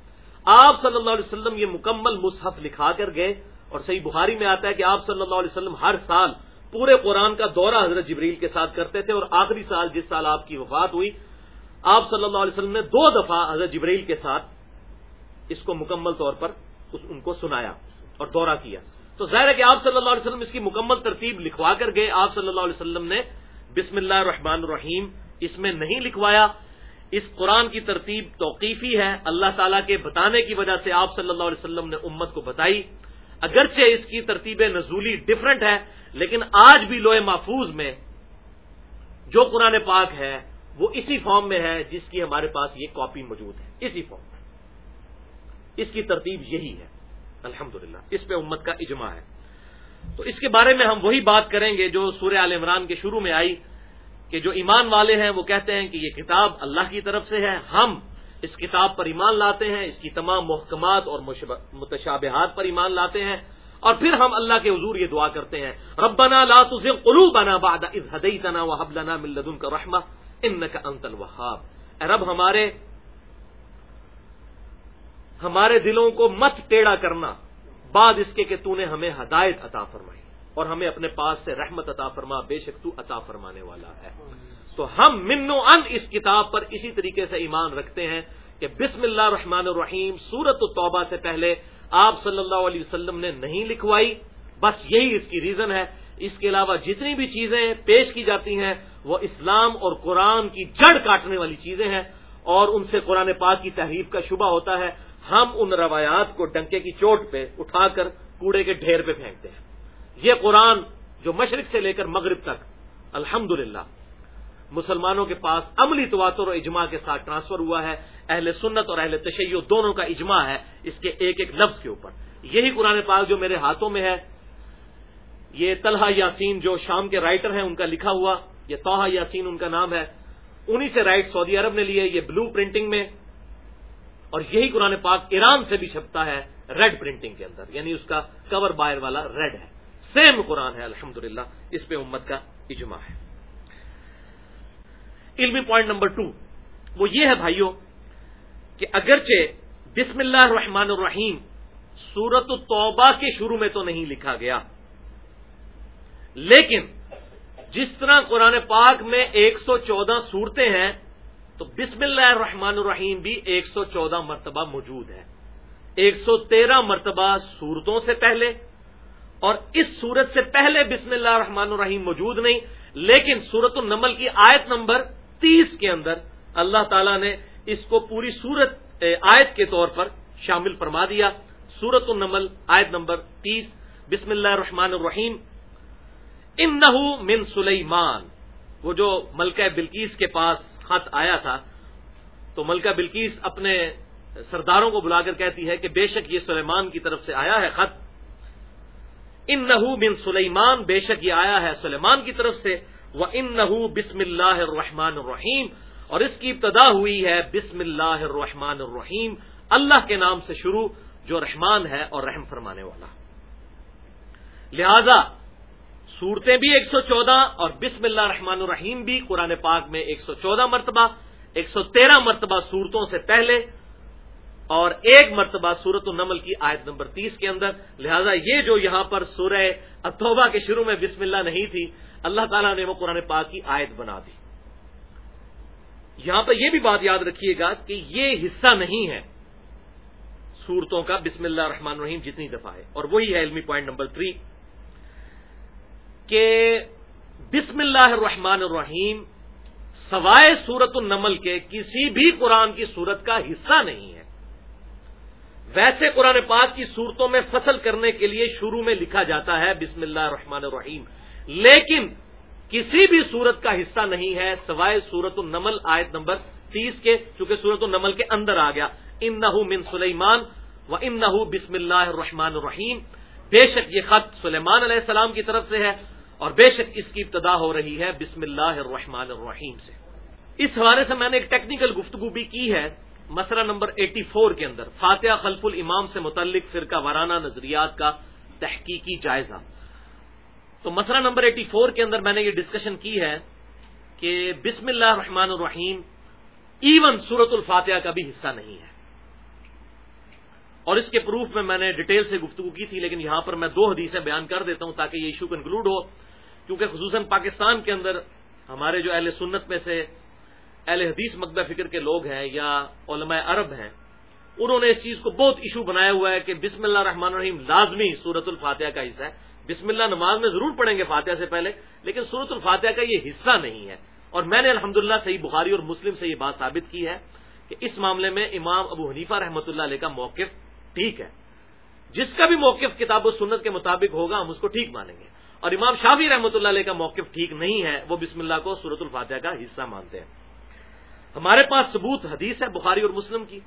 آپ صلی اللہ علیہ وسلم یہ مکمل مصحف لکھا کر گئے اور صحیح بخاری میں آتا ہے کہ آپ صلی اللہ علیہ وسلم ہر سال پورے قرآن کا دورہ حضرت جبریل کے ساتھ کرتے تھے اور آخری سال جس سال آپ کی وفات ہوئی، آپ صلی اللہ علیہ وسلم نے دو دفعہ حضرت جبریل کے ساتھ اس کو مکمل طور پر ان کو سنایا اور دورہ کیا۔ تو ظاہر ہے کہ آپ صلی اللہ علیہ وسلم اس کی مکمل ترتیب لکھوا کر گئے۔ آپ صلی اللہ علیہ وسلم نے بسم اللہ الرحمن الرحیم اس میں نہیں لکھوایا۔ اس قرآن کی ترتیب توقیفی ہے، اللہ تعالیٰ کے بتانے کی وجہ سے آپ صلی اللہ علیہ وسلم نے امت کو بتائی۔ اگرچہ اس کی ترتیب نزولی ڈفرنٹ ہے، لیکن آج بھی لوہے محفوظ میں جو قرآن پاک ہے، وہ اسی فارم میں ہے جس کی ہمارے پاس یہ کاپی موجود ہے۔ اسی فارم میں۔ اس کی ترتیب یہی ہے۔ الحمد اس پہ امت کا اجماع ہے۔ تو اس کے بارے میں ہم وہی بات کریں گے جو سورہ عال عمران کے شروع میں آئی۔ کہ جو ایمان والے ہیں وہ کہتے ہیں کہ یہ کتاب اللہ کی طرف سے ہے، ہم اس کتاب پر ایمان لاتے ہیں، اس کی تمام محکمات اور متشابہات پر ایمان لاتے ہیں اور پھر ہم اللہ کے حضور یہ دعا کرتے ہیں، ربنا لا تزغ قلوبنا بعد اذ هديتنا وهب لنا من لدنك رحمه انك انت الوهاب اے رب، ہمارے ہمارے دلوں کو مت ٹیڑا کرنا، بعد اس کے کہ تو نے ہمیں ہدایت عطا فرمائی۔ اور ہمیں اپنے پاس سے رحمت عطا فرما، بے شک تو عطا فرمانے والا ہے۔ تو ہم منو ان اس کتاب پر اسی طریقے سے ایمان رکھتے ہیں کہ بسم اللہ الرحمن الرحیم سورت توبہ سے پہلے آپ صلی اللہ علیہ وسلم نے نہیں لکھوائی، بس یہی اس کی ریزن ہے۔ اس کے علاوہ جتنی بھی چیزیں پیش کی جاتی ہیں، وہ اسلام اور قرآن کی جڑ کاٹنے والی چیزیں ہیں اور ان سے قرآن پاک کی تحریف کا شبہ ہوتا ہے۔ ہم ان روایات کو ڈنکے کی چوٹ پہ اٹھا کر کوڑے کے ڈھیر پہ پھینکتے ہیں۔ یہ قرآن جو مشرق سے لے کر مغرب تک الحمد مسلمانوں کے پاس عملی تواتر و اجماع کے ساتھ ٹرانسفر ہوا ہے، اہل سنت اور اہل تشیع دونوں کا اجماع ہے اس کے ایک ایک لفظ کے اوپر۔ یہی قرآن پاک جو میرے ہاتھوں میں ہے، یہ طلحہ یاسین جو شام کے رائٹر ہیں، ان کا لکھا ہوا، یہ توحا یاسین ان کا نام ہے۔ انہی سے رائٹ سعودی عرب نے لیے یہ بلو پرنٹنگ میں۔ اور یہی قرآن پاک ایران سے بھی چھپتا ہے ریڈ پرنٹنگ کے اندر یعنی اس کا کور بائر والا ریڈ ہے۔ سیم قرآن ہے الحمد اس پہ امت کا اجماع ہے۔ علمی پوائنٹ نمبر ٹو وہ یہ ہے بھائیوں کہ اگرچہ بسم اللہ الرحمن الرحیم سورت التوبہ کے شروع میں تو نہیں لکھا گیا، لیکن جس طرح قرآن پاک میں ایک سو چودہ صورتیں ہیں، تو بسم اللہ الرحمن الرحیم بھی ایک سو چودہ مرتبہ موجود ہے ایک سو تیرہ مرتبہ صورتوں سے پہلے اور اس صورت سے پہلے بسم اللہ الرحمن الرحیم موجود نہیں، لیکن سورت النمل کی آیت نمبر تیس کے اندر اللہ تعالی نے اس کو پوری سورت آیت کے طور پر شامل فرما دیا۔ سورت النمل، آیت نمبر تیس، بسم اللہ الرحمن الرحیم۔ ان من سلیمان۔ وہ جو ملکہ بلکیس کے پاس خط آیا تھا، تو ملکہ بلکیس اپنے سرداروں کو بلا کر کہتی ہے کہ بے شک یہ سلیمان کی طرف سے آیا ہے خط۔ ان نحو بن سلیمان، بے شک یہ آیا ہے سلیمان کی طرف سے وہ ان نحو بسم اللہ الرحمن الرحیم اور اس کی ابتدا ہوئی ہے بسم اللہ الرحمن الرحیم۔ اللہ کے نام سے شروع جو رحمان ہے اور رحم فرمانے والا۔ لہذا صورتیں بھی ایک سو چودہ اور بسم اللہ الرحمن الرحیم بھی قرآن پاک میں ایک سو چودہ مرتبہ، ایک سو تیرہ مرتبہ صورتوں سے پہلے اور ایک مرتبہ سورت النمل کی آیت نمبر تیس کے اندر، لہذا یہ جو یہاں پر سورہ اتوبہ کے شروع میں بسم اللہ نہیں تھی، اللہ تعالیٰ نے وہ قرآن پاک کی آیت بنا دی۔ یہاں پر یہ بھی بات یاد رکھیے گا کہ یہ حصہ نہیں ہے سورتوں کا بسم اللہ الرحمن الرحیم جتنی دفعہ ہے۔ اور وہی ہے علمی پوائنٹ نمبر تھری کہ بسم اللہ الرحمن الرحیم سوائے سورت النمل کے کسی بھی قرآن کی صورت کا حصہ نہیں ہے۔ ویسے قرآن پاک کی صورتوں میں فصل کرنے کے لیے شروع میں لکھا جاتا ہے بسم اللہ الرحمن الرحیم۔ لیکن کسی بھی صورت کا حصہ نہیں ہے سوائے سورت النمل آیت نمبر تیس کے، چونکہ سورت النمل کے اندر آ گیا۔ ان نہ من سلیمان و ان بسم اللہ الرحمن الرحیم۔ بے شک یہ خط سلیمان علیہ السلام کی طرف سے ہے اور بے شک اس کی ابتدا ہو رہی ہے بسم اللہ الرحمن الرحیم سے۔ اس حوالے سے میں نے ایک ٹیکنیکل گفتگو بھی کی ہے۔ مسئلہ نمبر ایٹی فور کے اندر، فاتحہ خلف الامام سے متعلق فرقہ وارانہ نظریات کا تحقیقی جائزہ۔ تو مسئلہ نمبر ایٹی فور کے اندر میں نے یہ ڈسکشن کی ہے کہ بسم اللہ الرحمن الرحیم ایون سورت الفاتحہ کا بھی حصہ نہیں ہے۔ اور اس کے پروف میں میں نے ڈیٹیل سے گفتگو کی تھی، لیکن یہاں پر میں دو حدیثیں بیان کر دیتا ہوں تاکہ یہ ایشو کنکلوڈ ہو۔ کیونکہ خصوصاً پاکستان کے اندر ہمارے جو اہل سنت میں سے اہل حدیث مقبہ فکر کے لوگ ہیں یا علماء عرب ہیں، انہوں نے اس چیز کو بہت ایشو بنایا ہوا ہے کہ بسم اللہ الرحمن الرحیم لازمی سورت الفاتحہ کا حصہ ہے۔ بسم اللہ نماز میں ضرور پڑھیں گے فاتحہ سے پہلے، لیکن سورت الفاتحہ کا یہ حصہ نہیں ہے۔ اور میں نے الحمدللہ صحیح بخاری اور مسلم سے یہ بات ثابت کی ہے کہ اس معاملے میں امام ابو حنیفہ رحمۃ اللہ علیہ کا موقف ٹھیک ہے۔ جس کا بھی موقف کتاب و سنت کے مطابق ہوگا، ہم اس کو ٹھیک مانیں گے۔ اور امام شافی رحمۃ اللہ علیہ کا موقف ٹھیک نہیں ہے، وہ بسم اللہ کو سورت الفاتحہ کا حصہ مانتے ہیں۔ ہمارے پاس ثبوت حدیث ہے بخاری اور مسلم کی۔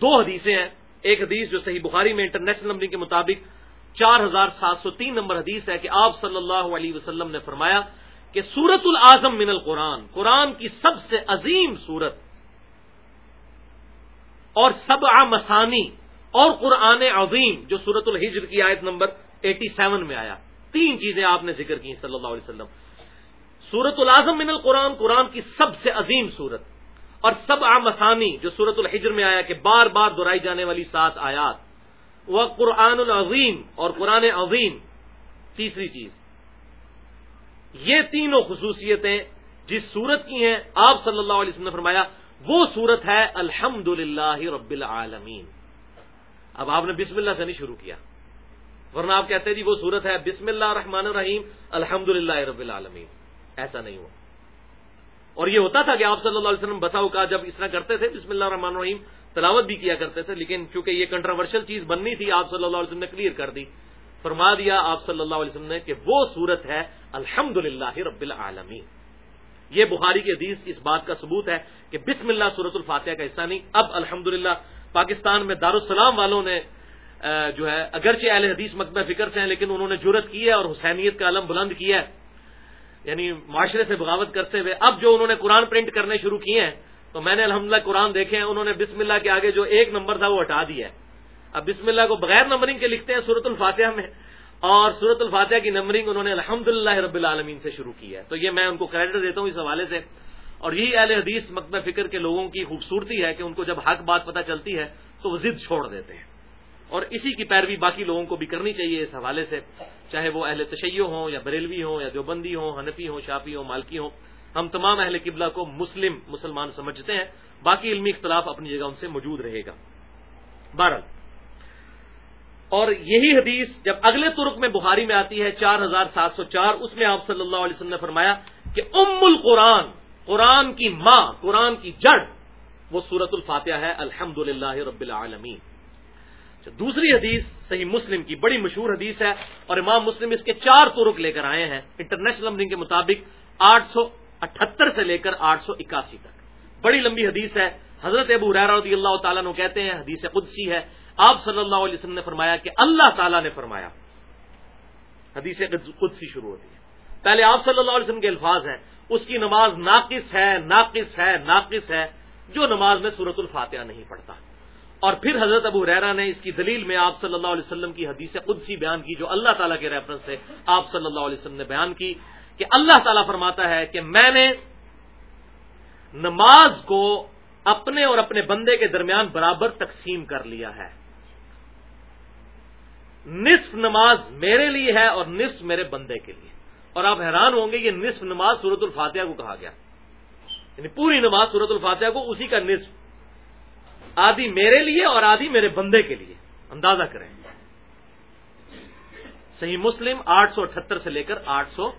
دو حدیثیں ہیں۔ ایک حدیث جو صحیح بخاری میں انٹرنیشنل نمبر کے مطابق چار ہزار سات سو تین نمبر حدیث ہے کہ آپ صلی اللہ علیہ وسلم نے فرمایا کہ سورت العظم من القرآن، قرآن کی سب سے عظیم سورت اور سب مسانی اور قرآن عظیم جو سورت الحجر کی آیت نمبر ایٹی سیون میں آیا۔ تین چیزیں آپ نے ذکر کی صلی اللہ علیہ وسلم۔ سورت العظم من القرآن، قرآن کی سب سے عظیم صورت اور سب مسانی جو سورت الحجر میں آیا کہ بار بار دہرائی جانے والی سات آیات۔ وہ قرآن العظیم اور قرآن عظیم۔ تیسری چیز۔ یہ تینوں خصوصیتیں جس صورت کی ہیں، آپ صلی اللہ علیہ وسلم نے فرمایا، وہ صورت ہے الحمد رب العالمین۔ اب آپ نے بسم اللہ سے نہیں شروع کیا۔ ورنہ آپ کہتے جی وہ صورت ہے بسم اللہ الرحمن الرحیم الحمد رب العالمین۔ ایسا نہیں ہوا۔ اور یہ ہوتا تھا کہ آپ صلی اللہ علیہ وسلم بساؤ کا جب اس طرح کرتے تھے، بسم اللہ الرحمن الرحیم، تلاوت بھی کیا کرتے تھے، لیکن چونکہ یہ کنٹراورشل چیز بننی تھی، آپ صلی اللہ علیہ وسلم نے کلیئر کر دی۔ فرما دیا آپ صلی اللہ علیہ وسلم نے کہ وہ صورت ہے الحمد رب العالمین۔ یہ بخاری کی حدیث اس بات کا ثبوت ہے کہ بسم اللہ صورت الفاتحہ کا حصہ نہیں، اب الحمد پاکستان میں دارالسلام والوں نے جو ہے، اگرچہ اہل حدیث مکبہ فکر سے ہیں، لیکن انہوں نے جرت کی ہے اور حسینیت کا علم بلند کیا ہے۔ یعنی معاشرے سے بغاوت کرتے ہوئے اب جو انہوں نے قرآن پرنٹ کرنے شروع کیے ہیں، تو میں نے الحمدللہ قرآن دیکھے ہیں، انہوں نے بسم اللہ کے آگے جو ایک نمبر تھا وہ ہٹا دیا ہے۔ اب بسم اللہ کو بغیر نمبرنگ کے لکھتے ہیں سورت الفاتحہ میں۔ اور سورت الفاتحہ کی نمبرنگ انہوں نے الحمد رب العالمین سے شروع کی ہے۔ تو یہ میں ان کو کریڈٹ دیتا ہوں اس حوالے سے۔ اور یہی اہل حدیث مکبہ فکر کے لوگوں کی خوبصورتی ہے کہ ان کو جب حق بات پتہ چلتی ہے، تو وہ ضد چھوڑ دیتے ہیں۔ اور اسی کی پیروی باقی لوگوں کو بھی کرنی چاہیے اس حوالے سے۔ چاہے وہ اہل تشیع ہوں یا بریلوی ہوں یا دیوبندی ہوں، حنفی ہوں شاپی ہوں، مالکی ہوں، ہم تمام اہل قبلہ کو مسلم، مسلمان سمجھتے ہیں۔ باقی علمی اختلاف اپنی جگہ ان سے موجود رہے گا۔ بہرحال، اور یہی حدیث جب اگلے ترک میں بخاری میں آتی ہے، چار ہزار سات سو چار، اس میں آپ صلی اللہ علیہ وسلم نے فرمایا کہ ام القرآن، قرآن کی ماں، قرآن کی جڑ، وہ سورت الفاتحہ ہے الحمد رب العالمین۔ اچھا، دوسری حدیث صحیح مسلم کی، بڑی مشہور حدیث ہے اور امام مسلم اس کے چار ترک لے کر آئے ہیں انٹرنیشنل نمبرنگ کے مطابق آٹھ سو اٹھہتر سے لے کر آٹھ سو اکاسی تک۔ بڑی لمبی حدیث ہے، حضرت ابو رضی اللہ تعالیٰ نے کہتے ہیں، حدیث قدسی ہے۔ آپ صلی اللہ علیہ وسلم نے فرمایا کہ اللہ تعالیٰ نے فرمایا، حدیث قدسی شروع ہوتی ہے۔ پہلے آپ صلی اللہ علیہ وسلم کے الفاظ ہیں، اس کی نماز ناقص ہے ناقص ہے ناقص ہے، جو نماز میں صورت الفاتحہ نہیں پڑتا اور پھر حضرت ابو ریرا نے اس کی دلیل میں آپ صلی اللہ علیہ وسلم کی حدیث قدسی بیان کی جو اللہ تعالیٰ کے ریفرنس سے آپ صلی اللہ علیہ وسلم نے بیان کی کہ اللہ تعالیٰ فرماتا ہے کہ میں نے نماز کو اپنے اور اپنے بندے کے درمیان برابر تقسیم کر لیا ہے۔ نصف نماز میرے لیے ہے اور نصف میرے بندے کے لیے۔ اور آپ حیران ہوں گے یہ نصف نماز سورت الفاتحہ کو کہا گیا۔ یعنی پوری نماز سورت الفاتحہ کو اسی کا نصف آدھی میرے لیے اور آدھی میرے بندے کے لیے۔ اندازہ کریں۔ صحیح مسلم آٹھ سو اٹھہتر سے لے کر آٹھ سو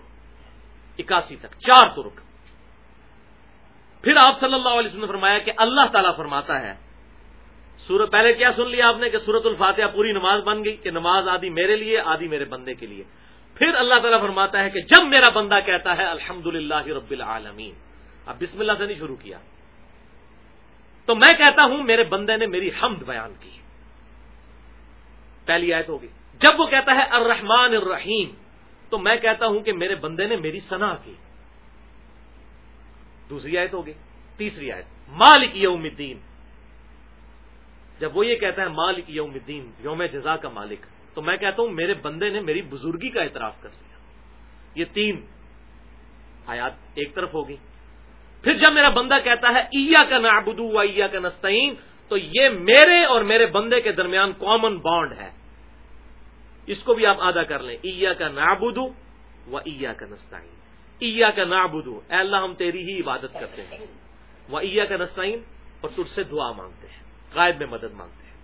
اکاسی تک۔ چار ترک۔ پھر آپ صلی اللہ علیہ وسلم نے فرمایا کہ اللہ تعالیٰ فرماتا ہے۔ سورت پہلے کیا سن لیا آپ نے کہ سورت الفاتحہ پوری نماز بن گئی کہ نماز آدھی میرے لیے، آدھی میرے بندے کے لیے۔ پھر اللہ تعالیٰ فرماتا ہے کہ جب میرا بندہ کہتا ہے الحمد رب العالمین۔ اب بسم اللہ سے نہیں شروع کیا۔ تو میں کہتا ہوں میرے بندے نے میری حمد بیان کی۔ پہلی آیت ہوگی۔ جب وہ کہتا ہے الرحمن الرحیم، تو میں کہتا ہوں کہ میرے بندے نے میری سنا کی۔ دوسری آیت ہوگی۔ تیسری آیت۔ مالک یوم الدین۔ جب وہ یہ کہتا ہے مالک یوم الدین، یوم جزا کا مالک، تو میں کہتا ہوں میرے بندے نے میری بزرگی کا اعتراف کر لیا یہ تین آیات ایک طرف ہوگی۔ پھر جب میرا بندہ کہتا ہے ایا کا نابدو و ایا کا نستعین، تو یہ میرے اور میرے بندے کے درمیان کامن بانڈ ہے۔ اس کو بھی آپ آدھا کر لیں۔ ایا کا نابدو و ایا کا نستعین۔ ایا کا نابدو اے اللہ، ہم تیری ہی عبادت کرتے ہیں۔ وہ ایا کا نستعین۔ اور تجھ سے دعا مانگتے ہیں۔ غائب میں مدد مانگتے ہیں۔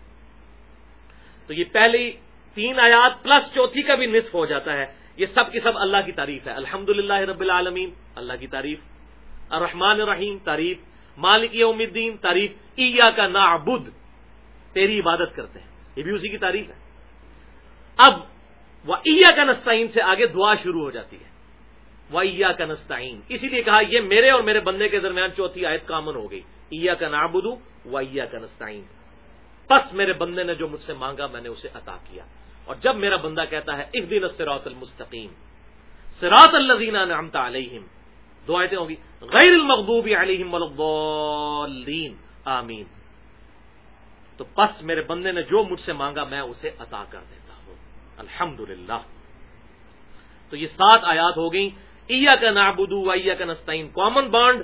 تو یہ پہلی تین آیات پلس چوتھی کا بھی نصف ہو جاتا ہے۔ یہ سب کی سب اللہ کی تعریف ہے۔ الحمد رب العالمین۔ اللہ کی تعریف۔ الرحمن الرحیم، تعریف، مالک یوم الدین، تعریف ایا کا نعبد، تیری عبادت کرتے ہیں۔ یہ بھی اسی کی تعریف ہے۔ اب وہ ایا کا نستعین سے آگے دعا شروع ہو جاتی ہے۔ وہ ایا کا نستعین۔ اسی لیے کہا، یہ میرے اور میرے بندے کے درمیان چوتھی آیت کامن ہو گئی۔ ایا کا نعبد و ایا کا نستعین۔ پس میرے بندے نے جو مجھ سے مانگا، میں نے اسے عطا کیا۔ اور جب میرا بندہ کہتا ہے ایک دن سراط المستقیم۔ سراط الزین نعمت علیہم۔ دو آیتیں ہوگی غیر المغضوب علیہم والضالین آمین۔ تو پس میرے بندے نے جو مجھ سے مانگا میں اسے عطا کر دیتا ہوں۔ الحمد تو یہ سات آیات ہو گئیں۔ ایا کا نابدو ایا کا نستعین۔ کامن بانڈ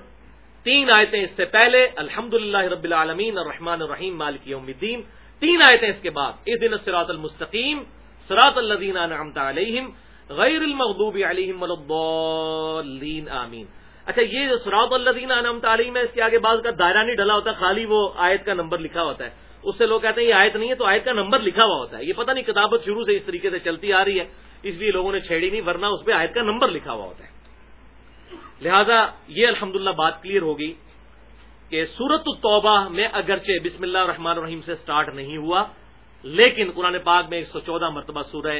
تین آیتیں اس سے پہلے۔ الحمد رب العالمین۔ الرحمن الرحیم۔ مالک یوم الدین۔ تین آیتیں اس کے بعد۔ اس دن سراط المستقیم سراط الدین علیہم۔ غیر المغضوب علیہم الضالین۔ آمین۔ اچھا یہ جو سراط الدین نعمت علیہم ہے، اس کے آگے بعض کا دائرہ نہیں ڈلا ہوتا، خالی وہ آیت کا نمبر لکھا ہوتا ہے۔ اس سے لوگ کہتے ہیں یہ آیت نہیں ہے، تو آیت کا نمبر لکھا ہوا ہوتا ہے۔ یہ پتہ نہیں کتابت شروع سے اس طریقے سے چلتی آ رہی ہے، اس لیے لوگوں نے چھیڑی نہیں، ورنہ اس پہ آیت کا نمبر لکھا ہوا ہوتا ہے۔ لہذا یہ الحمدللہ بات کلیئر ہوگی کہ سورت التوبہ میں اگرچہ بسم اللہ الرحمن الرحیم سے سٹارٹ نہیں ہوا، لیکن قرآن پاک میں ایک سو چودہ مرتبہ سورہ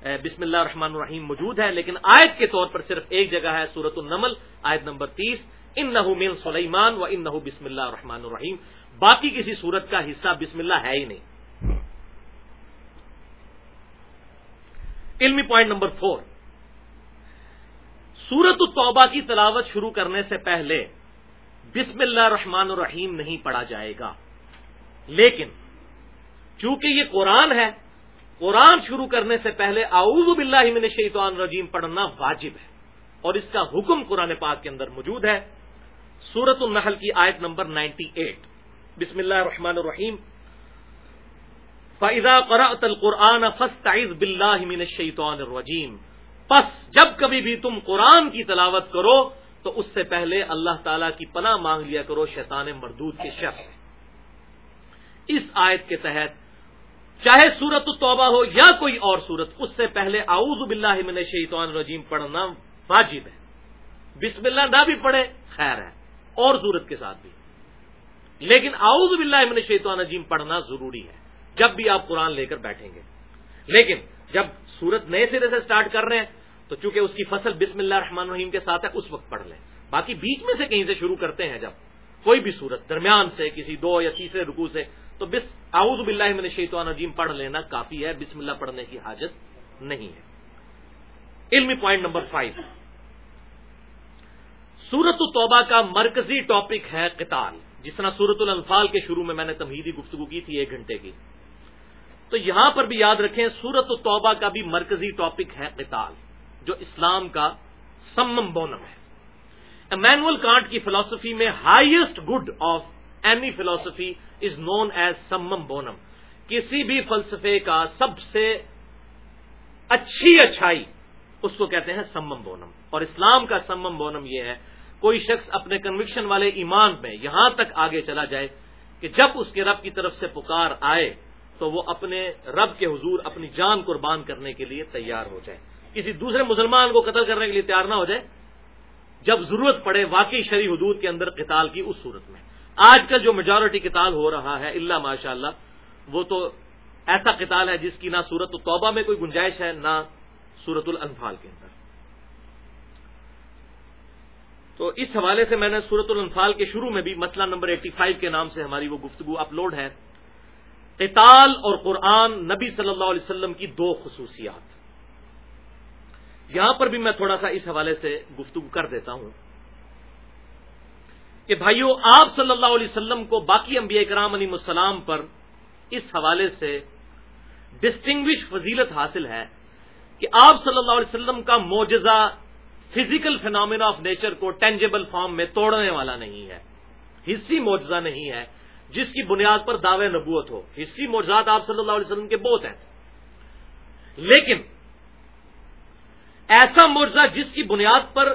بسم اللہ الرحمن الرحیم موجود ہے، لیکن آیت کے طور پر صرف ایک جگہ ہے سورت النمل، آیت نمبر تیس۔ ان نحو مین سلیمان و ان نحو بسم اللہ الرحمن الرحیم۔ باقی کسی سورت کا حصہ بسم اللہ ہے ہی نہیں۔ علمی پوائنٹ نمبر فور سورت التوبہ کی تلاوت شروع کرنے سے پہلے بسم اللہ الرحمن الرحیم نہیں پڑھا جائے گا۔ لیکن چونکہ یہ قرآن ہے قرآن شروع کرنے سے پہلے اعوذ باللہ من الشیطان الرجیم پڑھنا واجب ہے اور اس کا حکم قرآن پاک کے اندر موجود ہے۔ سورت النحل کی آیت نمبر نائنٹی ایٹ۔ بسم اللہ الرحمن الرحیم۔ فضا قرأت القرآن فاستعذ باللہ من الشیطان الرجیم پس جب کبھی بھی تم قرآن کی تلاوت کرو، تو اس سے پہلے اللہ تعالی کی پناہ مانگ لیا کرو شیطان مردود کے شخص اس آیت کے تحت چاہے سورت التوبہ ہو یا کوئی اور صورت اس سے پہلے اعوذ باللہ من الشیطان الرجیم پڑھنا واجب ہے۔ بسم اللہ نہ بھی پڑھے، خیر ہے، اور صورت کے ساتھ بھی۔ لیکن اعوذ باللہ من الشیطان الرجیم پڑھنا ضروری ہے، جب بھی آپ قرآن لے کر بیٹھیں گے۔ لیکن جب سورت نئے سرے سے سٹارٹ کر رہے ہیں، تو چونکہ اس کی فصل بسم اللہ الرحمن الرحیم کے ساتھ ہے، اس وقت پڑھ لیں۔ باقی بیچ میں سے کہیں سے شروع کرتے ہیں جب کوئی بھی صورت درمیان سے، کسی دو یا تیسرے رکو سے تو بس اعوذ باللہ من الشیطان الرجیم پڑھ لینا کافی ہے، بسم اللہ پڑھنے کی حاجت نہیں ہے۔ علمی پوائنٹ نمبر فائیو۔ سورت التوبہ کا مرکزی ٹاپک ہے قتال، جس طرح سورت الانفال کے شروع میں میں نے تمہیدی گفتگو کی تھی ایک گھنٹے کی۔ تو یہاں پر بھی یاد رکھیں سورت التوبہ کا بھی مرکزی ٹاپک ہے قتال، جو اسلام کا سمم بونم ہے۔ امینول کانٹ کی فلسفی میں ہائیسٹ گڈ آف اینی فلسفی از نون ایز سمم بونم کسی بھی فلسفے کا سب سے اچھی اچھائی اس کو کہتے ہیں سمم بونم اور اسلام کا سمم بونم یہ ہے، کوئی شخص اپنے کنوکشن والے ایمان میں یہاں تک آگے چلا جائے کہ جب اس کے رب کی طرف سے پکار آئے تو وہ اپنے رب کے حضور اپنی جان قربان کرنے کے لیے تیار ہو جائے۔ کسی دوسرے مسلمان کو قتل کرنے کے لیے تیار نہ ہو جائے۔ جب ضرورت پڑے واقعی شری حدود کے اندر قتال کی اس صورت میں۔ آج کل جو میجورٹی قتال ہو رہا ہے اللہ ماشاء اللہ وہ تو ایسا قتال ہے جس کی نہ صورت التوبہ میں کوئی گنجائش ہے، نہ سورت الانفال کے اندر۔ تو اس حوالے سے میں نے سورت الانفال کے شروع میں بھی مسئلہ نمبر ایٹی فائیو کے نام سے ہماری وہ گفتگو اپلوڈ ہے۔ قتال اور قرآن نبی صلی اللہ علیہ وسلم کی دو خصوصیات۔ یہاں پر بھی میں تھوڑا سا اس حوالے سے گفتگو کر دیتا ہوں۔ کہ بھائیو، آپ صلی اللہ علیہ وسلم کو باقی انبیاء کرام علیہ السلام پر اس حوالے سے ڈسٹنگوش فضیلت حاصل ہے کہ آپ صلی اللہ علیہ وسلم کا معجزہ فزیکل فینامنا آف نیچر کو ٹینجیبل فارم میں توڑنے والا نہیں ہے۔ حصی معجزہ نہیں ہے، جس کی بنیاد پر دعوے نبوت ہو۔ حصی معجزات آپ صلی اللہ علیہ وسلم کے بہت ہیں۔ لیکن ایسا معجزہ جس کی بنیاد پر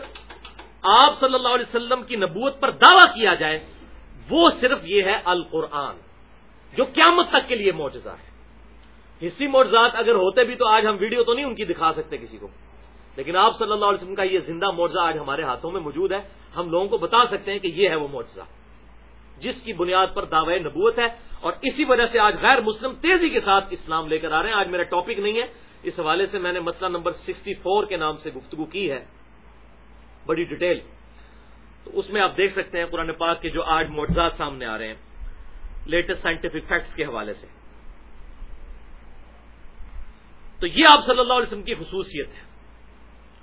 آپ صلی اللہ علیہ وسلم کی نبوت پر دعویٰ کیا جائے، وہ صرف یہ ہے القرآن، جو قیامت تک کے لیے معجزہ ہے۔ حصی معجزات اگر ہوتے بھی تو آج ہم ویڈیو تو نہیں ان کی دکھا سکتے کسی کو۔ لیکن آپ صلی اللہ علیہ وسلم کا یہ زندہ معجزہ آج ہمارے ہاتھوں میں موجود ہے، ہم لوگوں کو بتا سکتے ہیں کہ یہ ہے وہ معجزہ۔ جس کی بنیاد پر دعوی نبوت ہے، اور اسی وجہ سے آج غیر مسلم تیزی کے ساتھ اسلام لے کر آ رہے ہیں۔ آج میرا ٹاپک نہیں ہے، اس حوالے سے میں نے مسئلہ نمبر سکسٹی فور کے نام سے گفتگو کی ہے۔ بڑی ڈیٹیل۔ تو اس میں آپ دیکھ سکتے ہیں قرآن پاک کے جو آج معجزات سامنے آ رہے ہیں لیٹسٹ سائنٹیفک فیکٹس کے حوالے سے۔ تو یہ آپ صلی اللہ علیہ وسلم کی خصوصیت ہے۔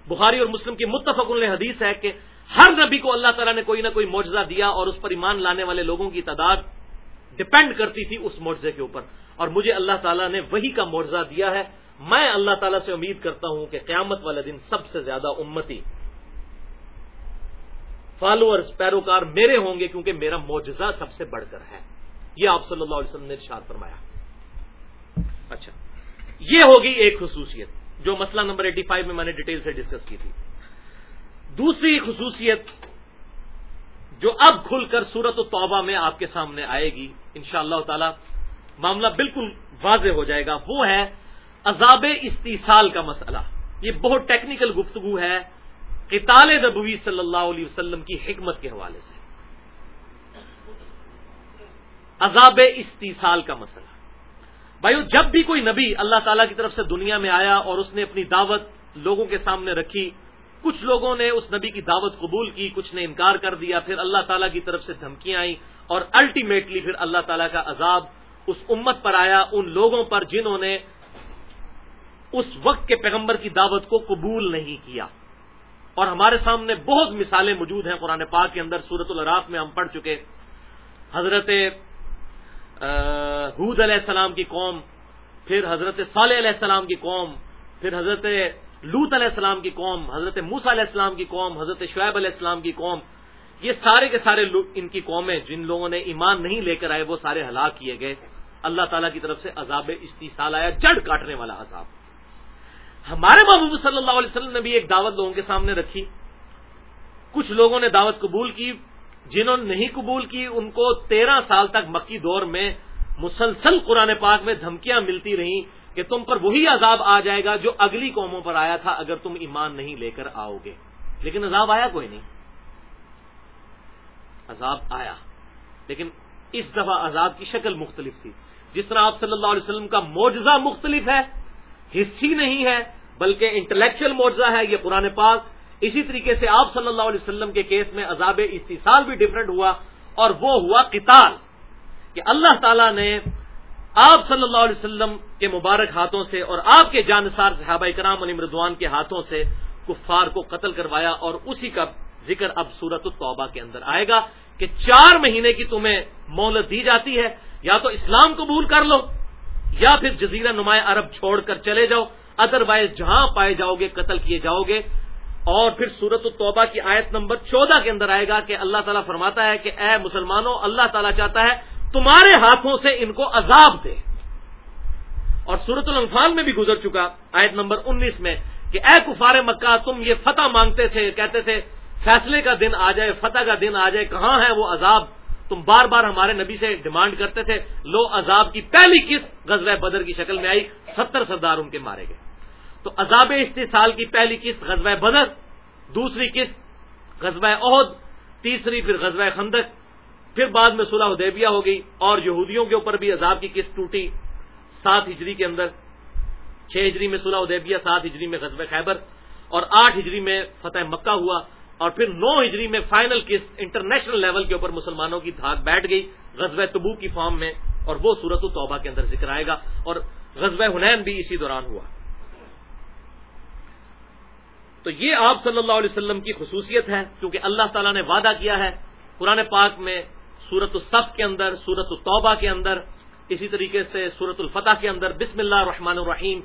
بخاری اور مسلم کی متفق حدیث ہے کہ ہر نبی کو اللہ تعالیٰ نے کوئی نہ کوئی معجزہ دیا اور اس پر ایمان لانے والے لوگوں کی تعداد ڈپینڈ کرتی تھی اس معجزے کے اوپر۔ اور مجھے اللہ تعالیٰ نے وہی کا معجزہ دیا ہے۔ میں اللہ تعالیٰ سے امید کرتا ہوں کہ قیامت والے دن سب سے زیادہ امتی فالوورز پیروکار میرے ہوں گے کیونکہ میرا معجزہ سب سے بڑھ کر ہے۔ یہ آپ صلی اللہ علیہ وسلم نے ارشاد فرمایا۔ اچھا۔ یہ ہوگی ایک خصوصیت جو مسئلہ نمبر ایٹی فائیو میں میں نے ڈیٹیل سے ڈسکس کی تھی۔ دوسری خصوصیت جو اب کھل کر سورت و توبہ میں آپ کے سامنے آئے گی ان شاء اللہ تعالی معاملہ بالکل واضح ہو جائے گا۔ وہ ہے عذاب استیصال کا مسئلہ۔ یہ بہت ٹیکنیکل گفتگو ہے۔ قتال نبوی صلی اللہ علیہ وسلم کی حکمت کے حوالے سے۔ عذاب استیصال کا مسئلہ۔ بھائیو، جب بھی کوئی نبی اللہ تعالیٰ کی طرف سے دنیا میں آیا اور اس نے اپنی دعوت لوگوں کے سامنے رکھی، کچھ لوگوں نے اس نبی کی دعوت قبول کی، کچھ نے انکار کر دیا، پھر اللہ تعالیٰ کی طرف سے دھمکیاں آئیں اور الٹیمیٹلی پھر اللہ تعالیٰ کا عذاب اس امت پر آیا، ان لوگوں پر جنہوں نے اس وقت کے پیغمبر کی دعوت کو قبول نہیں کیا۔ اور ہمارے سامنے بہت مثالیں موجود ہیں قرآن پاک کے اندر سورت الراف میں ہم پڑھ چکے۔ حضرت حود علیہ السلام کی قوم، پھر حضرت صالح علیہ السلام کی قوم، پھر حضرت لوت علیہ السلام کی قوم، حضرت موسا علیہ السلام کی قوم، حضرت شعیب علیہ السلام کی قوم۔ یہ سارے کے سارے ان کی قومیں جن لوگوں نے ایمان نہیں لے کر آئے، وہ سارے ہلاک کیے گئے۔ اللہ تعالیٰ کی طرف سے عذاب استحصال آیا، جڑ کاٹنے والا عذاب۔ ہمارے محبوب صلی اللہ علیہ وسلم نے بھی ایک دعوت لوگوں کے سامنے رکھی۔ کچھ لوگوں نے دعوت قبول کی، جنہوں نے نہیں قبول کی، ان کو تیرہ سال تک مکی دور میں مسلسل قرآن پاک میں دھمکیاں ملتی رہیں کہ تم پر وہی عذاب آ جائے گا جو اگلی قوموں پر آیا تھا اگر تم ایمان نہیں لے کر آؤ گے۔ لیکن عذاب آیا کوئی نہیں۔ عذاب آیا۔ لیکن اس دفعہ عذاب کی شکل مختلف تھی۔ جس طرح آپ صلی اللہ علیہ وسلم کا معجزہ مختلف ہے حصی نہیں ہے، بلکہ انٹلیکچل معجزہ ہے یہ قرآن پاک۔ اسی طریقے سے آپ صلی اللہ علیہ وسلم کے کیس میں عذاب استحصال بھی ڈفرنٹ ہوا اور وہ ہوا قتال کہ اللہ تعالی نے آپ صلی اللہ علیہ وسلم کے مبارک ہاتھوں سے اور آپ کے جانسار صحابہ کرام علی مردوان کے ہاتھوں سے کفار کو قتل کروایا اور اسی کا ذکر اب صورت التوبہ کے اندر آئے گا کہ چار مہینے کی تمہیں مہلت دی جاتی ہے۔ یا تو اسلام قبول کر لو یا پھر جزیرہ نمایاں عرب چھوڑ کر چلے جاؤ ادر وائز جہاں پائے جاؤ گے، قتل کیے جاؤ گے۔ اور پھر سورت التوبہ کی آیت نمبر چودہ کے اندر آئے گا کہ اللہ تعالیٰ فرماتا ہے کہ اے مسلمانوں، اللہ تعالیٰ چاہتا ہے تمہارے ہاتھوں سے ان کو عذاب دے۔ اور سورت الانفال میں بھی گزر چکا آیت نمبر انیس میں کہ اے کفار مکہ، تم یہ فتح مانگتے تھے، کہتے تھے، فیصلے کا دن آ جائے، فتح کا دن آ جائے، کہاں ہے وہ عذاب؟ تم بار بار ہمارے نبی سے ڈیمانڈ کرتے تھے، لو عذاب کی پہلی قسط غزوہ بدر کی شکل میں آئی، ستر سردار ان کے مارے گئے۔ تو عذاب استحصال کی پہلی قسط غزوہ بدر، دوسری قسط غزوہ عہد تیسری پھر غزوہ خندق، پھر بعد میں صلح حدیبیہ ہو گئی اور یہودیوں کے اوپر بھی عذاب کی قسط ٹوٹی۔ سات ہجری کے اندر، چھ ہجری میں صلح حدیبیہ، سات ہجری میں غزوہ خیبر اور آٹھ ہجری میں فتح مکہ ہوا۔ اور پھر نو ہجری میں فائنل قسط انٹرنیشنل لیول کے اوپر مسلمانوں کی دھاک بیٹھ گئی غزوہ تبو کی فارم میں اور وہ صورت التوبہ کے اندر ذکر آئے گا اور غزوہ حنین بھی اسی دوران ہوا۔ تو یہ آپ صلی اللہ علیہ وسلم کی خصوصیت ہے کیونکہ اللہ تعالیٰ نے وعدہ کیا ہے قرآن پاک میں سورت الصف کے اندر سورت التوبہ کے اندر، اسی طریقے سے سورت الفتح کے اندر، بسم اللہ الرحمن الرحیم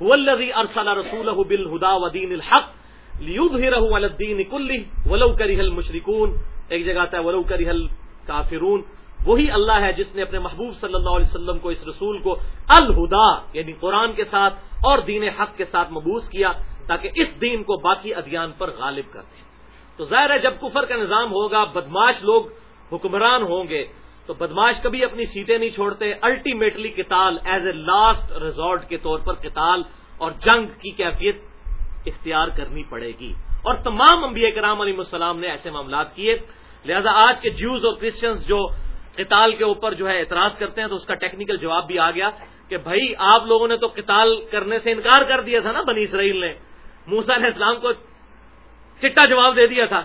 ارسل رسول بالہدا ودین الحق الدین کلی ولو کریحل مشرقون ایک جگہ آتا ہے، ولو کریحل کافرون وہی اللہ ہے جس نے اپنے محبوب صلی اللہ علیہ وسلم کو، اس رسول کو الہدا یعنی قرآن کے ساتھ اور دین حق کے ساتھ مبوس کیا، تاکہ اس دین کو باقی ادیان پر غالب کر دیں۔ تو ظاہر ہے، جب کفر کا نظام ہوگا بدماش لوگ حکمران ہوں گے، تو بدماش کبھی اپنی سیٹیں نہیں چھوڑتے۔ الٹیمیٹلی کتال ایز اے لاسٹ ریزورٹ کے طور پر کتال اور جنگ کی کیفیت اختیار کرنی پڑے گی۔ اور تمام انبیاء کرام علیہ السلام نے ایسے معاملات کیے۔ لہذا آج کے جیوز اور کرسچنز جو قتال کے اوپر جو ہے اعتراض کرتے ہیں تو اس کا ٹیکنیکل جواب بھی آ گیا کہ بھائی، آپ لوگوں نے تو قتال کرنے سے انکار کر دیا تھا نا بنی اسرائیل نے۔ موسا علیہ السلام کو چٹا جواب دے دیا تھا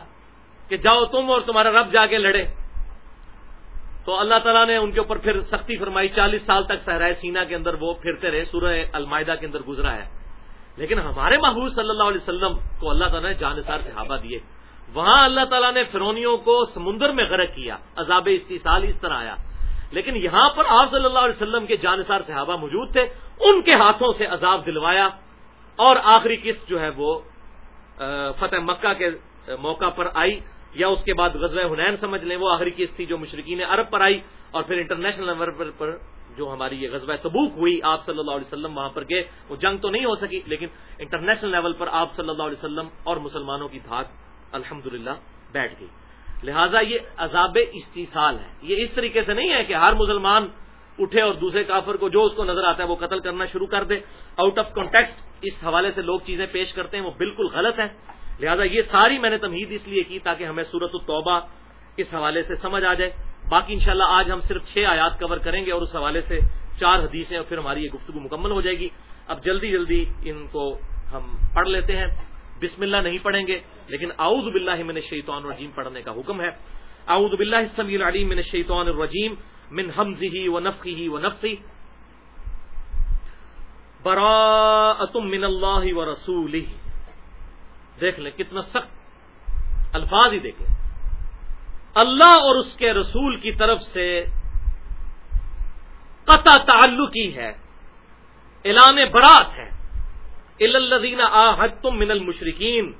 کہ جاؤ تم اور تمہارا رب جا کے لڑے۔ تو اللہ تعالیٰ نے ان کے اوپر پھر سختی فرمائی۔ چالیس سال تک سہرائے سینا کے اندر وہ پھرتے رہے، سورہ المائدہ کے اندر گزرا ہے۔ لیکن ہمارے محبوب صلی اللہ علیہ وسلم کو اللہ تعالیٰ نے جانسار صحابہ دیے۔ وہاں اللہ تعالیٰ نے فرونیوں کو سمندر میں غرق کیا، عذاب استحصال اس طرح آیا۔ لیکن یہاں پر آپ صلی اللہ علیہ وسلم کے جانسار صحابہ موجود تھے، ان کے ہاتھوں سے عذاب دلوایا۔ اور آخری قسط جو ہے وہ فتح مکہ کے موقع پر آئی، یا اس کے بعد غزوہ حنین سمجھ لیں، وہ آخری قسط تھی جو مشرقین عرب پر آئی اور پھر انٹرنیشنل لیول پر جو ہماری یہ غزوہ تبوک ہوئی، آپ صلی اللہ علیہ وسلم وہاں پر گئے، وہ جنگ تو نہیں ہو سکی، لیکن انٹرنیشنل لیول پر آپ صلی اللہ علیہ وسلم اور مسلمانوں کی دھاک الحمد بیٹھ گئی۔ لہٰذا یہ عذاب استحصال ہے۔ یہ اس طریقے سے نہیں ہے کہ ہر مسلمان اٹھے اور دوسرے کافر کو جو اس کو نظر آتا ہے وہ قتل کرنا شروع کر دے۔ آؤٹ آف کانٹیکسٹ اس حوالے سے لوگ چیزیں پیش کرتے ہیں، وہ بالکل غلط ہے لہٰذا یہ ساری میں نے تمہید اس لیے کی تاکہ ہمیں صورت التوبہ اس حوالے سے سمجھ آ جائے۔ باقی انشاءاللہ آج ہم صرف چھ آیات کور کریں گے اور اس حوالے سے چار حدیثیں اور پھر ہماری یہ گفتگو مکمل ہو جائے گی۔ اب جلدی جلدی ان کو ہم پڑھ لیتے ہیں۔ بسم اللہ نہیں پڑھیں گے، لیکن اعوذ باللہ من الشیطان الرجیم پڑھنے کا حکم ہے۔ اعوذ باللہ السمیع العلیم من الشیطان الرجیم، من حمزه ونفخه ونفثه برا من اللہ و رسول دیکھ لیں کتنا سخت الفاظ ہی دیکھ لیں اللہ اور اس کے رسول کی طرف سے قطع تعلقی ہے، اعلان برات ہے۔ الزین آحد تم من المشرقین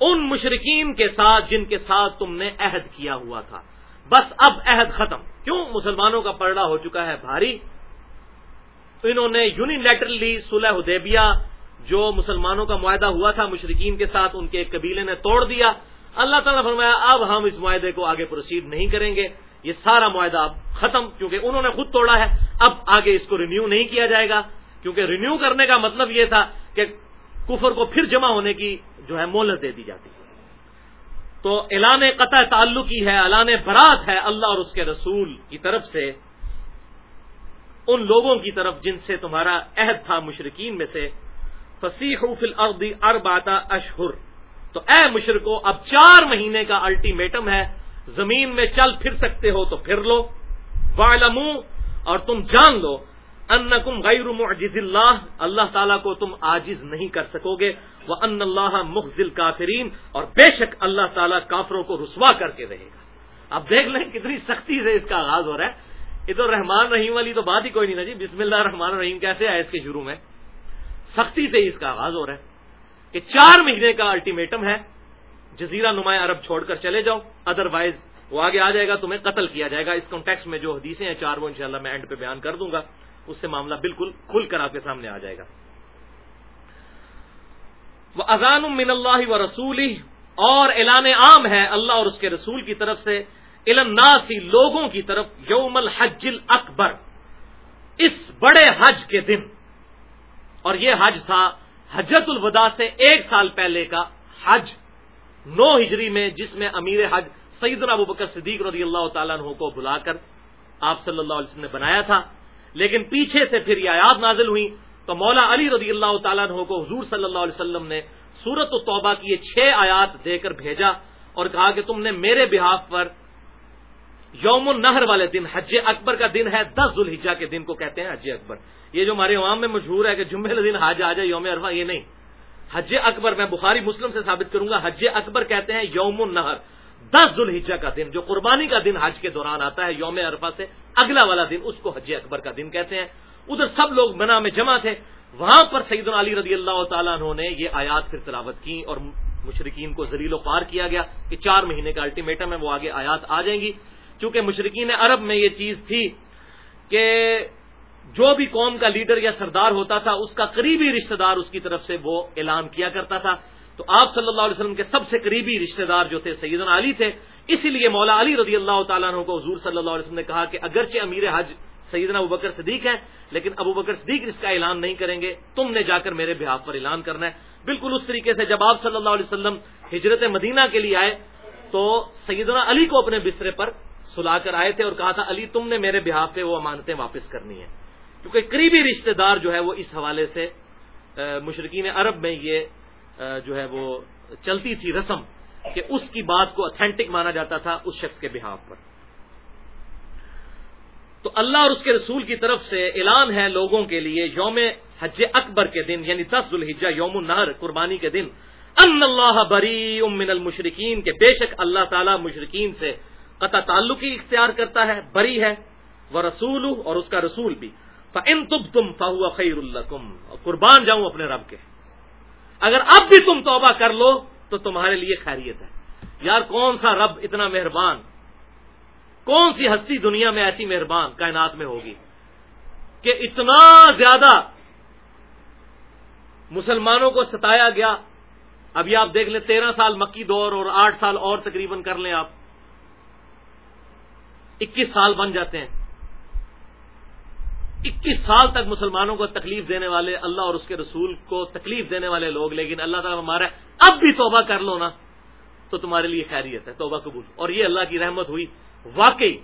ان مشرقین کے ساتھ جن کے ساتھ تم نے عہد کیا ہوا تھا۔ بس اب عہد ختم۔ کیوں؟ مسلمانوں کا پرڑا ہو چکا ہے بھاری۔ انہوں نے یونیلیٹرلی صلح حدیبیہ، جو مسلمانوں کا معاہدہ ہوا تھا مشرقین کے ساتھ، ان کے قبیلے نے توڑ دیا۔ اللہ تعالیٰ نے فرمایا، اب ہم اس معاہدے کو آگے پروسیڈ نہیں کریں گے۔ یہ سارا معاہدہ اب ختم، کیونکہ انہوں نے خود توڑا ہے۔ اب آگے اس کو رینیو نہیں کیا جائے گا۔ کیونکہ رینیو کرنے کا مطلب یہ تھا کہ کفر کو پھر جمع ہونے کی جو ہے مہلت دے دی جاتی ہے۔ تو اعلان قطع تعلق ہی ہے، اعلان برات ہے اللہ اور اس کے رسول کی طرف سے۔ ان لوگوں کی طرف جن سے تمہارا عہد تھا مشرقین میں سے۔ فصیح فل اردی ارباتا اشہر تو اے مشرقو اب چار مہینے کا الٹیمیٹم ہے، زمین میں چل پھر سکتے ہو تو پھر لو۔ والمو اور تم جان لو۔ انکم غیر معجز اللہ اللہ تعالیٰ کو تم آجز نہیں کر سکو گے۔ وہ ان اللہ مخزل کافرین اور بے شک اللہ تعالیٰ کافروں کو رسوا کر کے رہے گا۔ اب دیکھ لیں کتنی سختی سے اس کا آغاز ہو رہا ہے۔ یہ تو رحمان رحیم والی تو بات ہی کوئی نہیں نا جی۔ بسم اللہ رحمان رحیم کیسے آئے اس کے شروع میں؟ سختی سے اس کا آغاز ہو رہا ہے۔ کہ چار مہینے کا الٹیمیٹم ہے، جزیرہ نمایاں عرب چھوڑ کر چلے جاؤ ادر وائز وہ آگے آ جائے گا، تمہیں قتل کیا جائے گا۔ اس کانٹیکس میں جو حدیثیں ہیں، چار وہ انشاءاللہ میں اینڈ پہ بیان کر دوں گا۔ اس سے معاملہ بالکل کھل کر آپ کے سامنے آ جائے گا۔ وہ اذان من اللہ و رسول اور اعلان عام ہے اللہ اور اس کے رسول کی طرف سے الناسی لوگوں کی طرف، یوم الحج اکبر اس بڑے حج کے دن، اور یہ حج تھا حجت الوداع سے ایک سال پہلے کا حج، نو ہجری میں، جس میں امیر حج سعید ابو بکر صدیق رضی اللہ تعالیٰ عنہ کو بلا کر آپ صلی اللہ علیہ وسلم نے بنایا تھا۔ لیکن پیچھے سے پھر یہ آیات نازل ہوئی تو مولا علی رضی اللہ تعالیٰ عنہ کو حضور صلی اللہ علیہ وسلم نے سورت و توبہ کی یہ چھ آیات دے کر بھیجا اور کہا کہ تم نے میرے بحاف پر یوم النہر والے دن، حج اکبر کا دن ہے، دس ذوالحجہ کے دن کو کہتے ہیں حج اکبر۔ یہ جو ہمارے عوام میں مشہور ہے کہ جمعے دن حج آ جائے، یوم عرفہ، یہ نہیں۔ حج اکبر، میں بخاری مسلم سے ثابت کروں گا، حج اکبر کہتے ہیں یوم النہر۔ دس ذوالحجہ کا دن، جو قربانی کا دن حج کے دوران آتا ہے، یوم عرفہ سے اگلا والا دن، اس کو حج اکبر کا دن کہتے ہیں۔ ادھر سب لوگ بنا میں جمع تھے۔ وہاں پر سعید علی رضی اللہ تعالیٰ انہوں نے یہ آیات پھر تلاوت کی اور مشرقین کو زلیل و پار کیا گیا کہ چار مہینے کا الٹیمیٹم ہے، وہ آگے آیات آ جائیں گی۔ چونکہ مشرقین عرب میں یہ چیز تھی کہ جو بھی قوم کا لیڈر یا سردار ہوتا تھا، اس کا قریبی رشتہ دار اس کی طرف سے وہ اعلان کیا کرتا تھا۔ تو آپ صلی اللہ علیہ وسلم کے سب سے قریبی رشتہ دار جو تھے، سیدنا علی تھے۔ اسی لیے مولا علی رضی اللہ تعالیٰ عنہ کو حضور صلی اللہ علیہ وسلم نے کہا کہ اگرچہ امیر حج سیدنا ابو بکر صدیق ہے لیکن ابو بکر صدیق اس کا اعلان نہیں کریں گے۔ تم نے جا کر میرے بحاف پر اعلان کرنا ہے۔ بالکل اس طریقے سے جب آپ صلی اللہ علیہ وسلم ہجرت مدینہ کے لیے آئے، تو سیدنا علی کو اپنے بسترے پر سلا کر آئے تھے اور کہا تھا، علی، تم نے میرے بحاف پہ وہ امانتیں واپس کرنی ہے کیونکہ قریبی رشتہ دار جو ہے وہ اس حوالے سے مشرقین عرب میں یہ جو ہے وہ چلتی تھی رسم کہ اس کی بات کو اتھینٹک مانا جاتا تھا اس شخص کے بحاف پر۔ تو اللہ اور اس کے رسول کی طرف سے اعلان ہے لوگوں کے لیے یوم حج اکبر کے دن یعنی دس الحجہ یوم النہر، قربانی کے دن۔ ان اللہ بری من المشرقین کے بے شک اللہ تعالی مشرقین سے قطع تعلقی اختیار کرتا ہے، بری ہے وہ رسول اور اس کا رسول بھی۔ ان تب تم فہو خیر القم قربان جاؤں اپنے رب کے۔ اگر اب بھی تم توبہ کر لو، تو تمہارے لیے خیریت ہے۔ یار، کون سا رب اتنا مہربان؟ کون سی ہستی دنیا میں ایسی مہربان کائنات میں ہوگی کہ اتنا زیادہ مسلمانوں کو ستایا گیا؟ ابھی آپ دیکھ لیں، تیرہ سال مکی دور اور آٹھ سال اور تقریباً کر لیں آپ۔ اکیس سال بن جاتے ہیں۔ اکیس سال تک مسلمانوں کو تکلیف دینے والے اللہ اور اس کے رسول کو تکلیف دینے والے لوگ، لیکن اللہ تعالیٰ ہمارا اب بھی توبہ کر لو نا، تو تمہارے لیے خیریت ہے، توبہ قبول۔ اور یہ اللہ کی رحمت ہوئی۔ واقعی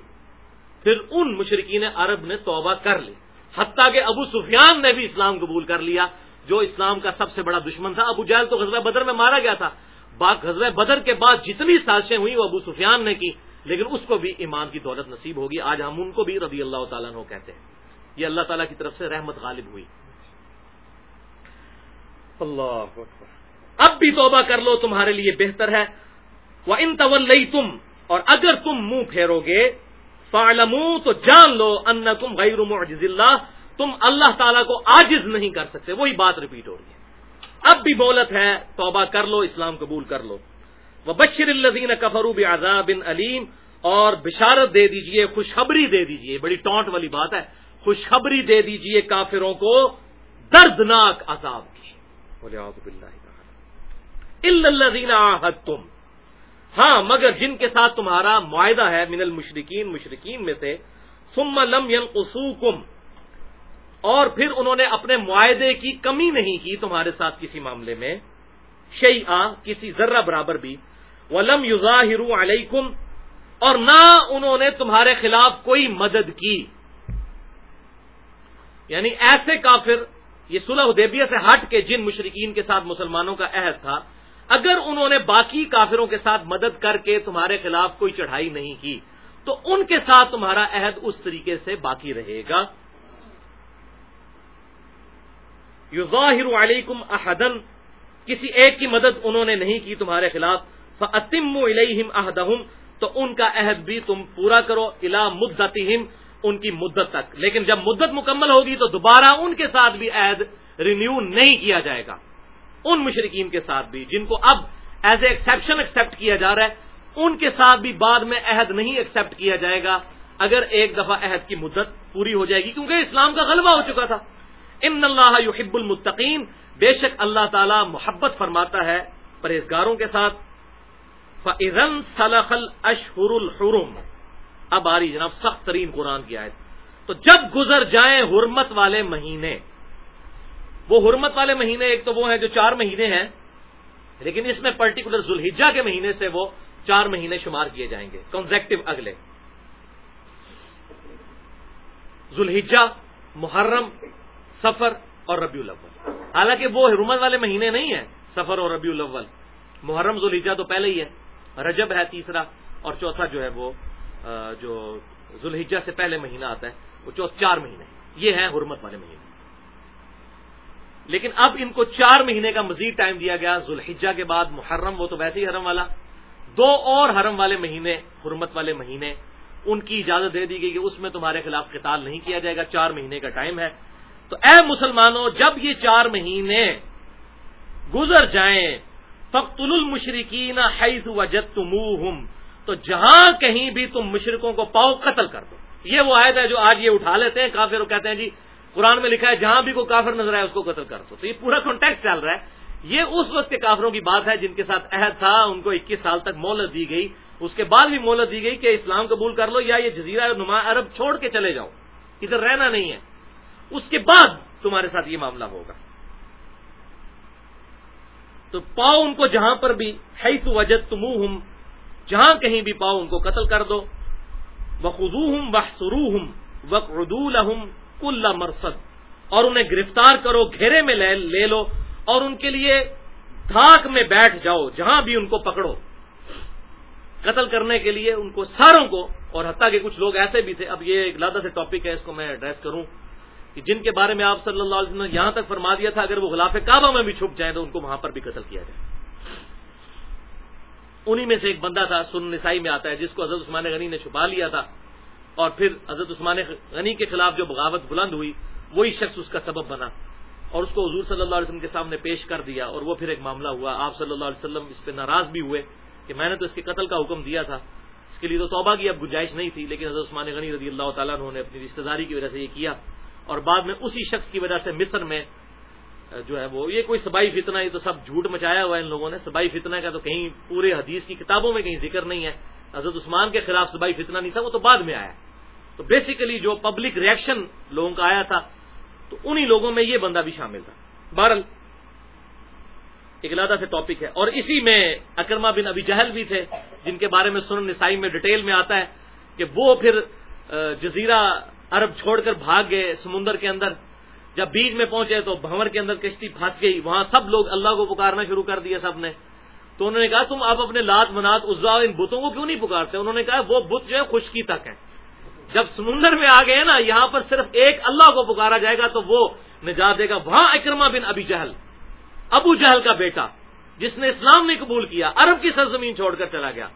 پھر ان مشرقین عرب نے توبہ کر لی۔ حتیٰ کہ ابو سفیان نے بھی اسلام قبول کر لیا، جو اسلام کا سب سے بڑا دشمن تھا۔ ابو جہل تو غزوہ بدر میں مارا گیا تھا۔ غزوہ بدر کے بعد جتنی سازشیں ہوئی وہ ابو سفیان نے کی۔ لیکن اس کو بھی ایمان کی دولت نصیب ہوگی۔ آج ہم ان کو بھی رضی اللہ تعالیٰ کہتے ہیں۔ یہ اللہ تعالیٰ کی طرف سے رحمت غالب ہوئی۔ اللہ اب بھی توبہ کر لو تمہارے لیے بہتر ہے۔ وہ ان طول تم اور اگر تم منہ پھیرو گے فالم تو جان لو ان تم غیر معجز اللہ تم اللہ تعالیٰ کو آجز نہیں کر سکتے وہی بات ریپیٹ ہو رہی ہے۔ اب بھی بولت ہے توبہ کر لو اسلام قبول کر لو۔ وہ بشر الدین کفروب عذاب بن علیم اور بشارت دے دیجیے خوشخبری دے دیجیے بڑی ٹونٹ والی بات ہے خوشخبری دے دیجیے کافروں کو دردناک عذاب کی۔ تم ہاں مگر جن کے ساتھ تمہارا معاہدہ ہے من المشرقین مشرقین میں سے ثم لم ينقصوكم اور پھر انہوں نے اپنے معاہدے کی کمی نہیں کی تمہارے ساتھ کسی معاملے میں شی آ کسی ذرہ برابر بھی۔ ولم یوزاہر علیکم اور نہ انہوں نے تمہارے خلاف کوئی مدد کی۔ یعنی ایسے کافر، یہ صلح حدیبیہ سے ہٹ کے جن مشرقین کے ساتھ مسلمانوں کا عہد تھا، اگر انہوں نے باقی کافروں کے ساتھ مدد کر کے تمہارے خلاف کوئی چڑھائی نہیں کی، تو ان کے ساتھ تمہارا عہد اس طریقے سے باقی رہے گا۔ یو ظاہر علیکم احدن، کسی ایک کی مدد انہوں نے نہیں کی تمہارے خلاف فتم الم احدہم تو ان کا عہد بھی تم پورا کرو الا مدتہم ان کی مدت تک۔ لیکن جب مدت مکمل ہوگی تو دوبارہ ان کے ساتھ بھی عہد رینیو نہیں کیا جائے گا۔ ان مشرقین کے ساتھ بھی، جن کو اب ایز اے ایکسپشن ایکسپٹ کیا جا رہا ہے، ان کے ساتھ بھی بعد میں عہد نہیں ایکسپٹ کیا جائے گا۔ اگر ایک دفعہ عہد کی مدت پوری ہو جائے گی، کیونکہ اسلام کا غلبہ ہو چکا تھا۔ ان اللہ یحب المتقین بے شک اللہ تعالی محبت فرماتا ہے پرہیزگاروں کے ساتھ فن سلخل اشہر الحرم۔ اب آ رہی جناب، سخت ترین قرآن کی آیت۔ تو جب گزر جائیں حرمت والے مہینے، وہ حرمت والے مہینے ایک تو وہ ہیں جو چار مہینے ہیں، لیکن اس میں پرٹیکولر ذوالحجہ کے مہینے سے وہ چار مہینے شمار کیے جائیں گے کنزیکٹو اگلے۔ ذوالحجہ، محرم سفر اور ربیع الاول۔ حالانکہ وہ حرمت والے مہینے نہیں ہیں سفر اور ربیع الاول۔ محرم، ذوالحجہ تو پہلے ہی ہے رجب ہے تیسرا اور چوتھا جو ہے وہ جو ذوالحجہ سے پہلے مہینہ آتا ہے، وہ چار مہینے۔ یہ ہیں حرمت والے مہینے۔ لیکن اب ان کو چار مہینے کا مزید ٹائم دیا گیا، ذوالحجہ کے بعد محرم، وہ تو ویسے ہی حرم والا۔ دو اور حرم والے مہینے، حرمت والے مہینے، ان کی اجازت دے دی گئی کہ اس میں تمہارے خلاف قتال نہیں کیا جائے گا، چار مہینے کا ٹائم ہے۔ تو اے مسلمانوں، جب یہ چار مہینے گزر جائیں فخت المشرقین حیث وجد تو جہاں کہیں بھی تم مشرقوں کو پاؤ قتل کر دو۔ یہ وہ عائد ہے جو آج یہ اٹھا لیتے ہیں۔ کافر کہتے ہیں جی قرآن میں لکھا ہے، جہاں بھی کوئی کافر نظر آئے اس کو قتل کر دو۔ تو یہ پورا کانٹیکٹ چل رہا ہے۔ یہ اس وقت کے کافروں کی بات ہے جن کے ساتھ عہد تھا، ان کو اکیس سال تک مہلت دی گئی۔ اس کے بعد بھی مہلت دی گئی کہ اسلام قبول کر لو یا یہ جزیرہ نما عرب چھوڑ کے چلے جاؤ۔ ادھر رہنا نہیں ہے۔ اس کے بعد تمہارے ساتھ یہ معاملہ ہوگا۔ تو پاؤ ان کو جہاں پر بھی ہے تو وجد جہاں کہیں بھی پاؤ ان کو قتل کر دو۔ بخدو ہوں بخرو ہوں بخردول کل مرسد اور انہیں گرفتار کرو، گھیرے میں لے لو اور ان کے لیے دھاک میں بیٹھ جاؤ، جہاں بھی ان کو پکڑو۔ قتل کرنے کے لیے ان کو ساروں کو، اور حتیٰ کہ کچھ لوگ ایسے بھی تھے، اب یہ ایک لادہ سے ٹاپک ہے، اس کو میں ایڈریس کروں۔ کہ جن کے بارے میں آپ صلی اللہ علیہ وسلم نے یہاں تک فرما دیا تھا، اگر وہ غلاف کعبہ میں بھی چھپ جائیں تو ان کو وہاں پر بھی قتل کیا جائے۔ انہی میں سے ایک بندہ تھا سن نسائی میں آتا ہے، جس کو حضرت عثمان غنی نے چھپا لیا تھا۔ اور پھر حضرت عثمان غنی کے خلاف جو بغاوت بلند ہوئی، وہی شخص اس کا سبب بنا۔ اور اس کو حضور صلی اللہ علیہ وسلم کے سامنے پیش کر دیا، اور وہ پھر ایک معاملہ ہوا۔ آپ صلی اللہ علیہ وسلم اس پہ ناراض بھی ہوئے کہ میں نے تو اس کے قتل کا حکم دیا تھا۔ اس کے لیے تو توبہ کی اب گنجائش نہیں تھی، لیکن حضرت عثمان غنی رضی اللہ تعالیٰ نے اپنی رشتے داری کی وجہ سے یہ کیا۔ اور بعد میں اسی شخص کی وجہ سے مصر میں جو ہے وہ، یہ کوئی سبائی فتنہ، یہ تو سب جھوٹ مچایا ہوا ہے ان لوگوں نے۔ سبائی فتنہ کا تو کہیں پورے حدیث کی کتابوں میں کہیں ذکر نہیں ہے۔ حضرت عثمان کے خلاف سبائی فتنہ نہیں تھا، وہ تو بعد میں آیا۔ تو بیسیکلی جو پبلک ریئیکشن لوگوں کا آیا تھا، تو انہی لوگوں میں یہ بندہ بھی شامل تھا۔ بہرل اکلادہ سے ٹاپک ہے۔ اور اسی میں اکرما بن ابھی جہل بھی تھے، جن کے بارے میں سنن نسائی میں ڈیٹیل میں آتا ہے کہ وہ پھر جزیرہ عرب چھوڑ کر بھاگ گئے سمندر کے اندر۔ جب بیچ میں پہنچے تو بھنور کے اندر کشتی پھنس گئی۔ وہاں سب لوگ اللہ کو پکارنا شروع کر دیا سب نے۔ تو انہوں نے کہا، تم آپ اپنے لات منات عزا ان بتوں کو کیوں نہیں پکارتے؟ انہوں نے کہا، وہ بت جو ہے خشکی تک ہے جب سمندر میں آ گئے نا، یہاں پر صرف ایک اللہ کو پکارا جائے گا تو وہ نجات دے گا۔ وہاں اکرما بن ابھی جہل، ابو جہل کا بیٹا، جس نے اسلام نہیں قبول کیا، عرب کی سرزمین چھوڑ کر چلا گیا۔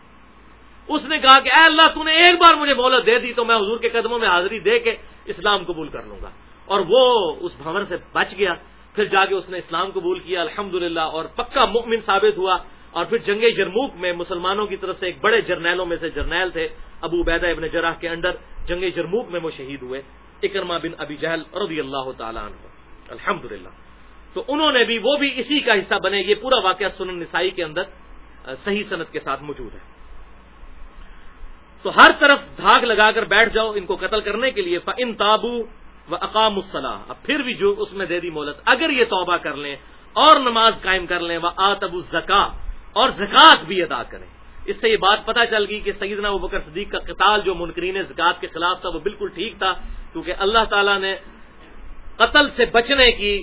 اس نے کہا کہ اے اللہ تو نے ایک بار مجھے مہلت دے دی تو میں حضور کے قدموں میں حاضری دے کے اسلام قبول کر لوں گا۔ اور وہ اس بھون سے بچ گیا۔ پھر جا کے اس نے اسلام قبول کیا الحمد اور پکا مؤمن ثابت ہوا۔ اور پھر جنگ جرموک میں مسلمانوں کی طرف سے ایک بڑے جرنیلوں میں سے جرنیل تھے، ابو بیدہ ابن جراح کے انڈر جنگ جرموک میں وہ شہید ہوئے۔ اکرما بن ابی جہل رضی اللہ تعالیٰ عنہ۔ الحمد تو انہوں نے بھی وہ بھی اسی کا حصہ بنے۔ یہ پورا واقعہ سنن نسائی کے اندر صحیح صنعت کے ساتھ موجود ہے۔ تو ہر طرف دھاگ لگا کر بیٹھ جاؤ ان کو قتل کرنے کے لیے ان تابو و اقام الصلاح اب پھر بھی جو اس میں دے دی مولت اگر یہ توبہ کر لیں اور نماز قائم کر لیں وہ آتب الزکا اور زکات بھی ادا کریں۔ اس سے یہ بات پتہ چل گئی کہ سیدنا ابو بکر صدیق کا قتال جو منکرین زکات کے خلاف تھا، وہ بالکل ٹھیک تھا، کیونکہ اللہ تعالیٰ نے قتل سے بچنے کی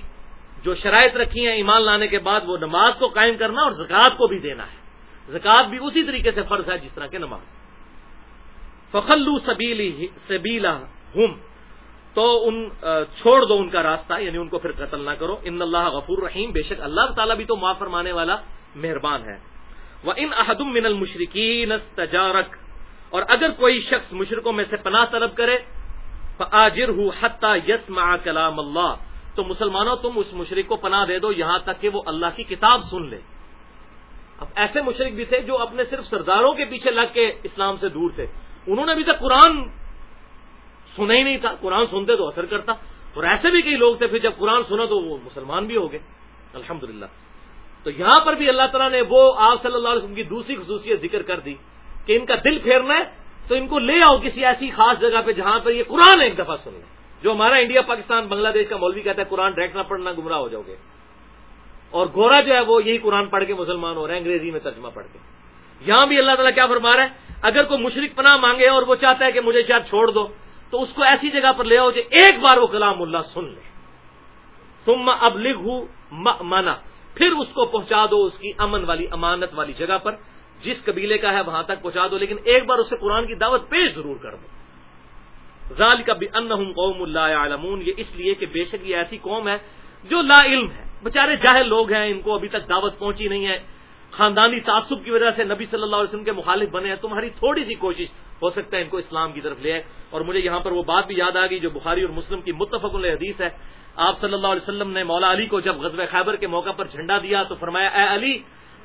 جو شرائط رکھی ہیں ایمان لانے کے بعد، وہ نماز کو قائم کرنا اور زکات کو بھی دینا ہے۔ زکات بھی اسی طریقے سے فرض ہے جس طرح کے نماز۔ فخلو سبیلی سبیلا ہم تو ان چھوڑ دو ان کا راستہ یعنی ان کو پھر قتل نہ کرو۔ ان اللہ غفور رحیم بے شک اللہ تعالیٰ بھی تو معاف فرمانے والا مہربان ہے۔ وہ ان احدم من المشرقین تجارک اور اگر کوئی شخص مشرقوں میں سے پناہ طلب کرے آجر ہوں حتہ یس کلام اللہ تو مسلمانوں، تم اس مشرق کو پناہ دے دو یہاں تک کہ وہ اللہ کی کتاب سن لے۔ اب ایسے مشرق بھی تھے جو اپنے صرف سرداروں کے پیچھے لگ کے اسلام سے دور تھے۔ انہوں نے ابھی تک قرآن سنا ہی نہیں تھا۔ قرآن سنتے تو اثر کرتا۔ اور ایسے بھی کئی لوگ تھے، پھر جب قرآن سنا تو وہ مسلمان بھی ہو گئے۔ الحمد تو یہاں پر بھی اللہ تعالیٰ نے وہ آپ صلی اللہ علیہ وسلم کی دوسری خصوصیت ذکر کر دی کہ ان کا دل پھیرنا ہے، تو ان کو لے آؤ کسی ایسی خاص جگہ پہ جہاں پر یہ قرآن ایک دفعہ سن لیں جو ہمارا انڈیا، پاکستان، بنگلہ دیش کا مولوی کہتا ہے، قرآن ڈائریکٹ نہ پڑھنا گمراہ ہو جاؤ گے۔ اور گورا جو ہے، وہ یہی قرآن پڑھ کے مسلمان ہو رہے ہیں، انگریزی میں ترجمہ پڑھ کے۔ یہاں بھی اللہ تعالیٰ کیا فرما رہا ہے؟ اگر کوئی مشرق پناہ مانگے اور وہ چاہتا ہے کہ مجھے شاید چھوڑ دو، تو اس کو ایسی جگہ پر لے آؤ جو ایک بار وہ کلام اللہ سن لے۔ تم اب لکھ مانا پھر اس کو پہنچا دو اس کی امن والی، امانت والی جگہ پر، جس قبیلے کا ہے وہاں تک پہنچا دو، لیکن ایک بار اسے قرآن کی دعوت پیش ضرور کر دو۔ ذال کا بھی ان قوم اللہ عالمون یہ اس لیے کہ بے شک یہ ایسی قوم ہے جو لا علم ہے۔ بےچارے جاہل لوگ ہیں، ان کو ابھی تک دعوت پہنچی نہیں ہے۔ خاندانی تعصب کی وجہ سے نبی صلی اللہ علیہ وسلم کے مخالف بنے ہیں، تمہاری تھوڑی سی کوشش ہو سکتا ہے ان کو اسلام کی طرف لے آئے۔ اور مجھے یہاں پر وہ بات بھی یاد آ گئی جو بخاری اور مسلم کی متفق حدیث ہے۔ آپ صلی اللہ علیہ وسلم نے مولا علی کو جب غزب خیبر کے موقع پر جھنڈا دیا تو فرمایا، اے علی،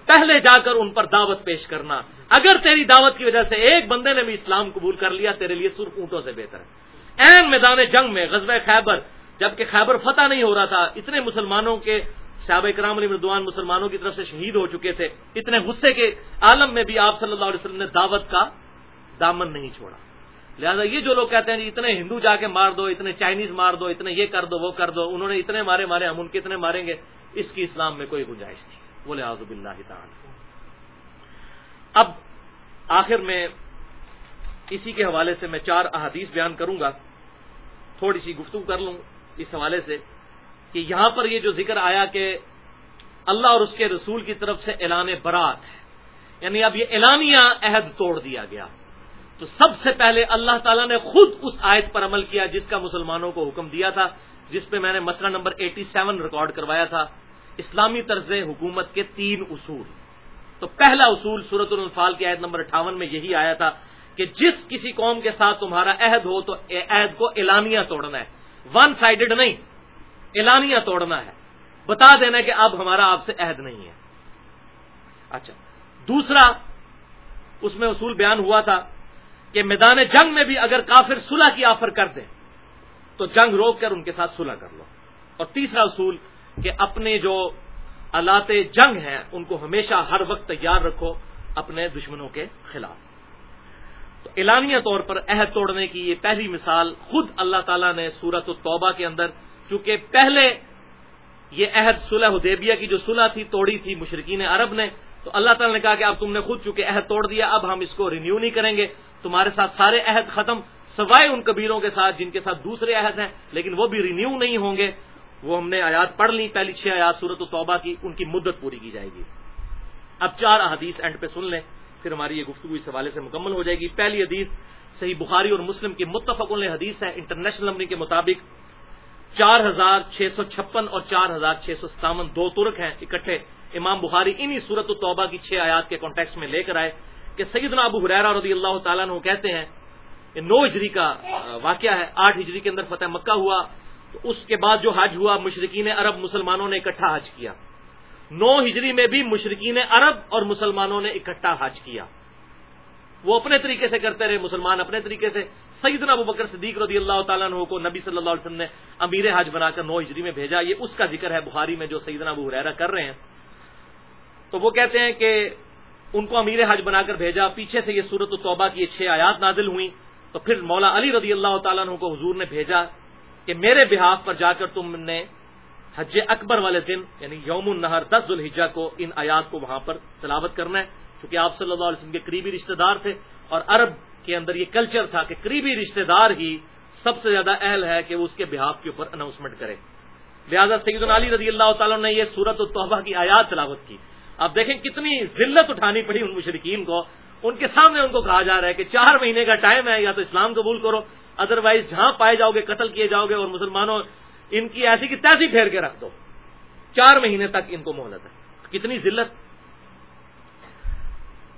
پہلے جا کر ان پر دعوت پیش کرنا۔ اگر تیری دعوت کی وجہ سے ایک بندے نے بھی اسلام قبول کر لیا، تیرے لیے سرخ اونٹوں سے بہتر ہے۔ این میدان جنگ میں غزب خیبر، جبکہ خیبر فتح نہیں ہو رہا تھا، اتنے مسلمانوں کے صحابہ کرام علی مردوان مسلمانوں کی طرف سے شہید ہو چکے تھے۔ اتنے غصے کے عالم میں بھی آپ صلی اللہ علیہ وسلم نے دعوت کا دامن نہیں چھوڑا۔ لہٰذا یہ جو لوگ کہتے ہیں جی اتنے ہندو جا کے مار دو، اتنے چائنیز مار دو، اتنے یہ کر دو، وہ کر دو، انہوں نے اتنے مارے مارے، ہم ان کے اتنے ماریں گے، اس کی اسلام میں کوئی گنجائش نہیں۔ بولے آزب اللہ تعالی۔ اب آخر میں اسی کے حوالے سے میں چار احادیث بیان کروں گا۔ تھوڑی سی گفتگو کر لوں اس حوالے سے۔ کہ یہاں پر یہ جو ذکر آیا کہ اللہ اور اس کے رسول کی طرف سے اعلان برات ہے یعنی اب یہ اعلانیہ عہد توڑ دیا گیا۔ تو سب سے پہلے اللہ تعالیٰ نے خود اس آیت پر عمل کیا جس کا مسلمانوں کو حکم دیا تھا، جس پہ میں نے مسئلہ نمبر ایٹی سیون ریکارڈ کروایا تھا، اسلامی طرز حکومت کے تین اصول۔ تو پہلا اصول سورت الفال کی عہد نمبر اٹھاون میں یہی آیا تھا کہ جس کسی قوم کے ساتھ تمہارا عہد ہو تو عہد کو اعلانیہ توڑنا ہے۔ ون سائڈڈ نہیں۔ اعلانیہ توڑنا ہے۔ بتا دینا کہ اب ہمارا آپ سے عہد نہیں ہے۔ اچھا دوسرا، اس میں اصول بیان ہوا تھا کہ میدان جنگ میں بھی اگر کافر صلح کی آفر کر دیں تو جنگ روک کر ان کے ساتھ صلح کر لو۔ اور تیسرا اصول کہ اپنے جو آلات جنگ ہیں، ان کو ہمیشہ ہر وقت تیار رکھو اپنے دشمنوں کے خلاف۔ تو اعلانیہ طور پر عہد توڑنے کی یہ پہلی مثال خود اللہ تعالیٰ نے سورت التوبہ کے اندر چونکہ پہلے یہ عہد صلح حدیبیہ کی جو صلح تھی، توڑی تھی مشرقین عرب نے، تو اللہ تعالیٰ نے کہا کہ اب تم نے خود چونکہ عہد توڑ دیا، اب ہم اس کو رینیو نہیں کریں گے۔ تمہارے ساتھ سارے عہد ختم، سوائے ان کبیروں کے ساتھ جن کے ساتھ دوسرے عہد ہیں، لیکن وہ بھی رینیو نہیں ہوں گے۔ وہ ہم نے آیات پڑھ لی، پہلی چھ آیات صورت و توبہ کی، ان کی مدت پوری کی جائے گی۔ اب چار احادیث اینڈ پہ سن لیں، پھر ہماری یہ گفتگو اس حوالے سے مکمل ہو جائے گی۔ پہلی حدیث صحیح بخاری اور مسلم کی متفق حدیث ہے، انٹرنیشنل نمبر کے مطابق۔ چار ہزار چھ سو چھپن اور چار ہزار چھ سو ستاون دو ترک ہیں اکٹھے۔ امام بخاری انہی صورت الطبہ کی چھ آیات کے کانٹیکس میں لے کر آئے کہ سیدنا ابو حریرا رضی اللہ تعالیٰ نے کہتے ہیں کہ نو ہجری کا واقعہ ہے، آٹھ ہجری کے اندر فتح مکہ ہوا، تو اس کے بعد جو حج ہوا مشرقین عرب مسلمانوں نے اکٹھا حج کیا۔ نو ہجری میں بھی مشرقین عرب اور مسلمانوں نے اکٹھا حج کیا۔ وہ اپنے طریقے سے کرتے رہے، مسلمان اپنے طریقے سے۔ سیدنا ابو بکر صدیق رضی اللہ تعالیٰ عنہ کو نبی صلی اللہ علیہ وسلم نے امیر حج بنا کر نو ہجری میں بھیجا۔ یہ اس کا ذکر ہے بخاری میں جو سیدنا ابو حریرا کر رہے ہیں۔ تو وہ کہتے ہیں کہ ان کو امیر حج بنا کر بھیجا۔ پیچھے سے یہ صورت و توبہ کی یہ چھ آیات نازل ہوئی تو پھر مولا علی رضی اللہ تعالیٰ عنہ کو حضور نے بھیجا کہ میرے بحاف پر جا کر تم نے حج اکبر والے دن یعنی یوم النہر، دس الحجہ کو ان آیات کو وہاں پر تلاوت کرنا ہے۔ کیونکہ آپ صلی اللہ علیہ وسلم کے قریبی رشتہ دار تھے اور عرب کے اندر یہ کلچر تھا کہ قریبی رشتہ دار ہی سب سے زیادہ اہل ہے کہ وہ اس کے بحاف کے اوپر اناؤنسمنٹ کرے۔ لہٰذا سید علی رضی اللہ تعالیٰ نے یہ سورت الطحبہ کی آیات تلاوت کی۔ اب دیکھیں کتنی ذلت اٹھانی پڑی ان مشرقین کو۔ ان کے سامنے ان کو کہا جا رہا ہے کہ چار مہینے کا ٹائم ہے، یا تو اسلام قبول کرو ادروائز جہاں پائے جاؤ گے، قتل کیے جاؤ گے اور مسلمانوں ان کی ایسی کی تیسی پھیر کے رکھ دو۔ چار مہینے تک ان کو مہلت ہے۔ کتنی ذلت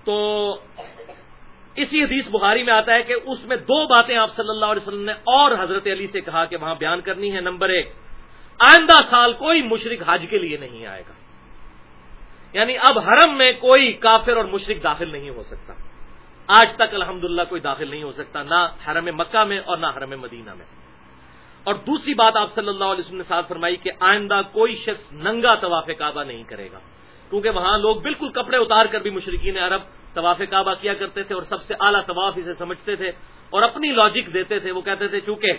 تو اسی حدیث بخاری میں آتا ہے کہ اس میں دو باتیں آپ صلی اللہ علیہ وسلم نے اور حضرت علی سے کہا کہ وہاں بیان کرنی ہے۔ نمبر ایک، آئندہ سال کوئی مشرق حج کے لیے نہیں آئے گا۔ یعنی اب حرم میں کوئی کافر اور مشرق داخل نہیں ہو سکتا۔ آج تک الحمدللہ کوئی داخل نہیں ہو سکتا، نہ حرم مکہ میں اور نہ حرم مدینہ میں۔ اور دوسری بات آپ صلی اللہ علیہ وسلم نے ساتھ فرمائی کہ آئندہ کوئی شخص ننگا طواف کعبہ نہیں کرے گا۔ کیونکہ وہاں لوگ بالکل کپڑے اتار کر بھی مشرقین عرب طواف کعبہ کیا کرتے تھے اور سب سے اعلیٰ طواف اسے سمجھتے تھے اور اپنی لاجک دیتے تھے۔ وہ کہتے تھے، چونکہ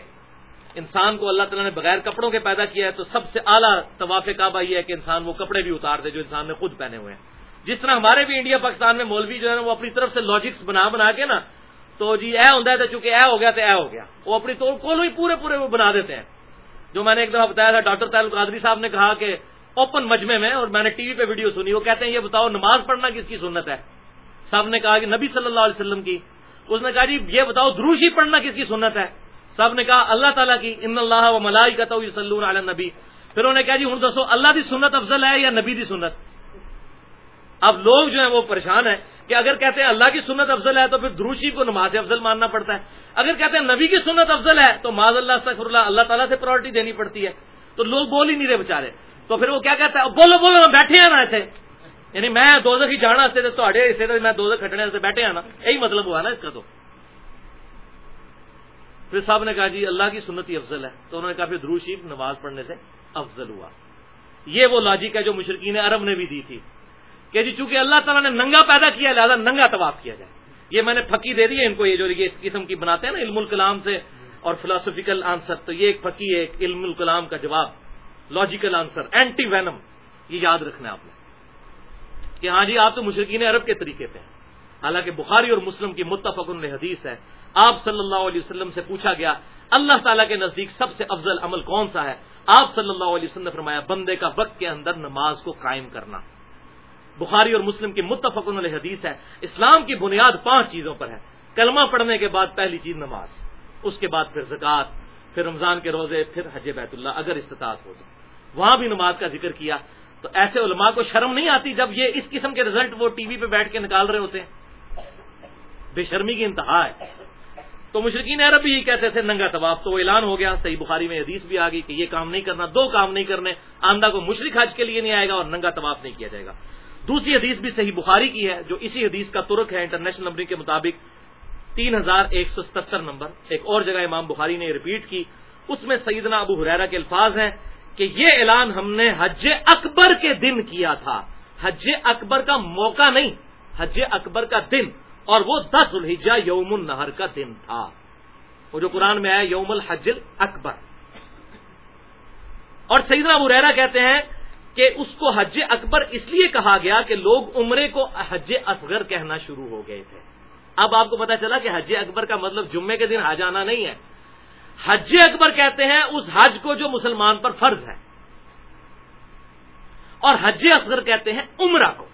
انسان کو اللہ تعالیٰ نے بغیر کپڑوں کے پیدا کیا ہے، تو سب سے اعلیٰ طواف کعبہ یہ ہے کہ انسان وہ کپڑے بھی اتار دے جو انسان نے خود پہنے ہوئے ہیں۔ جس طرح ہمارے بھی انڈیا، پاکستان میں مولوی جو ہے نا، وہ اپنی طرف سے لاجکس بنا بنا کے نا، تو جی اے ہوں تو چونکہ اے ہو گیا تو اے ہو گیا۔ وہ اپنی تو ہی پورے پورے وہ بنا دیتے ہیں۔ جو میں نے ایک دفعہ بتایا تھا، ڈاکٹر تعلق قادری صاحب نے کہا کہ اوپن مجمے میں اور میں نے ٹی وی پہ ویڈیو سنی، وہ کہتے ہیں، یہ بتاؤ، نماز پڑھنا کس کی سنت ہے؟ سب نے کہا کہ نبی صلی اللہ علیہ وسلم کی۔ اس نے کہا جی یہ بتاؤ، دروشی پڑھنا کس کی سنت ہے؟ سب نے کہا، اللہ تعالیٰ کی، ان اللہ و ملائی کا تو علیہ نبی پھر انہوں نے کہا جی ہوں دسو اللہ کی سنت افضل ہے یا نبی کی سنت؟ اب لوگ جو ہیں وہ پریشان ہیں کہ اگر کہتے ہیں اللہ کی سنت افضل ہے تو پھر دروشی کو نماز افضل ماننا پڑتا ہے۔ اگر کہتے ہیں نبی کی سنت افضل ہے تو معذ اللہ سخر اللہ اللہ تعالیٰ سے پرائرٹی دینی پڑتی ہے۔ تو لوگ بول ہی نہیں رہے بےچارے تو پھر وہ کیا کہتا ہے؟ بولو بولو بیٹھے ہیں نا ایسے۔ یعنی میں دو ہی جانا حصے میں دو کھٹنے سے بیٹھے ہیں نا۔ یہی مطلب ہوا نا اس کا تو۔ پھر صاحب نے کہا جی اللہ کی سنت ہی افضل ہے۔ تو انہوں نے کہا، پھر درو شیف نماز پڑھنے سے افضل ہوا۔ یہ وہ لاجک ہے جو مشرقین عرب نے بھی دی تھی۔ کہ جی چونکہ اللہ تعالیٰ نے ننگا پیدا کیا، لہٰذا ننگا طواف کیا جائے۔ یہ میں نے پھکی دے دی ہے ان کو، یہ جو اس قسم کی بناتے ہیں نا، علم الکلام سے اور فلاسفیکل آنسر تو یہ ایک پھکی ہے ایک علم الکلام کا جواب۔ لاجیکل آنسر اینٹی وینم یہ یاد رکھنا ہے آپ نے کہ ہاں جی آپ تو مشرقین عرب کے طریقے پہ ہیں۔ حالانکہ بخاری اور مسلم کی متفق حدیث ہے۔ آپ صلی اللہ علیہ وسلم سے پوچھا گیا، اللہ تعالیٰ کے نزدیک سب سے افضل عمل کون سا ہے؟ آپ صلی اللہ علیہ وسلم نے فرمایا، بندے کا وقت کے اندر نماز کو قائم کرنا۔ بخاری اور مسلم کی متفق علیہ حدیث ہے، اسلام کی بنیاد پانچ چیزوں پر ہے۔ کلمہ پڑھنے کے بعد پہلی چیز نماز، اس کے بعد پھر زکوٰۃ پھر رمضان کے روزے، پھر حج بیت اللہ، اگر استطاعت ہو جائے۔ وہاں بھی نماز کا ذکر کیا، تو ایسے علماء کو شرم نہیں آتی جب یہ اس قسم کے رزلٹ وہ ٹی وی پہ بیٹھ کے نکال رہے ہوتے ہیں۔ بے شرمی کی انتہا ہے۔ تو مشرقین عرب بھی یہی کہتے تھے، ننگا طواف تو وہ اعلان ہو گیا۔ صحیح بخاری میں حدیث بھی آ گئی کہ یہ کام نہیں کرنا، دو کام نہیں کرنے آندہ کو مشرق حج کے لیے نہیں آئے گا اور ننگا طواف نہیں کیا جائے گا۔ دوسری حدیث بھی صحیح بخاری کی ہے، جو اسی حدیث کا ترک ہے، انٹرنیشنل نمبر کے مطابق۔ تین ہزار ایک سو ستر نمبر۔ ایک اور جگہ امام بخاری نے ریپیٹ کی۔ اس میں سیدنا ابو حریرا کے الفاظ ہیں کہ یہ اعلان ہم نے حج اکبر کے دن کیا تھا۔ حج اکبر کا موقع نہیں، حج اکبر کا دن، اور وہ دس الحجہ یوم النہر کا دن تھا۔ وہ جو قرآن میں آیا یوم الحج اکبر اور سیدنا ابو ریرا کہتے ہیں کہ اس کو حج اکبر اس لیے کہا گیا کہ لوگ عمرے کو حج اصغر کہنا شروع ہو گئے تھے۔ اب آپ کو پتا چلا کہ حج اکبر کا مطلب جمعے کے دن حج آنا نہیں ہے۔ حج اکبر کہتے ہیں اس حج کو جو مسلمان پر فرض ہے۔ اور حج اصغر کہتے ہیں عمرہ کو۔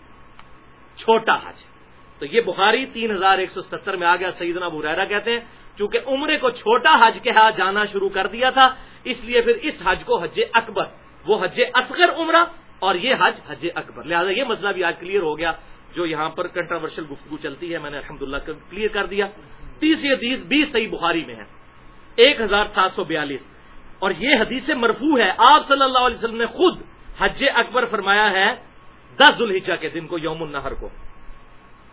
چھوٹا حج۔ تو یہ بخاری تین ہزار ایک سو ستر میں آ گیا، سیدنا ابو ریرا کہتے ہیں، چونکہ عمرے کو چھوٹا حج کے ہاتھ جانا شروع کر دیا تھا، اس لیے پھر اس حج کو حج اکبر، وہ حج اصغر عمرہ اور یہ حج حج اکبر۔ لہٰذا یہ مسئلہ بھی آج کلیئر ہو گیا۔ جو یہاں پر کنٹراورشل گفتگو چلتی ہے، میں نے الحمد کلیئر کر دیا۔ تیسری حدیث بھی صحیح بخاری میں ہے۔ ایک ہزار سات سو بیالیس۔ اور یہ حدیث مرفوع ہے۔ آپ صلی اللہ علیہ وسلم نے خود حج اکبر فرمایا ہے، دس الحجا کے دن کو، یوم النہر کو۔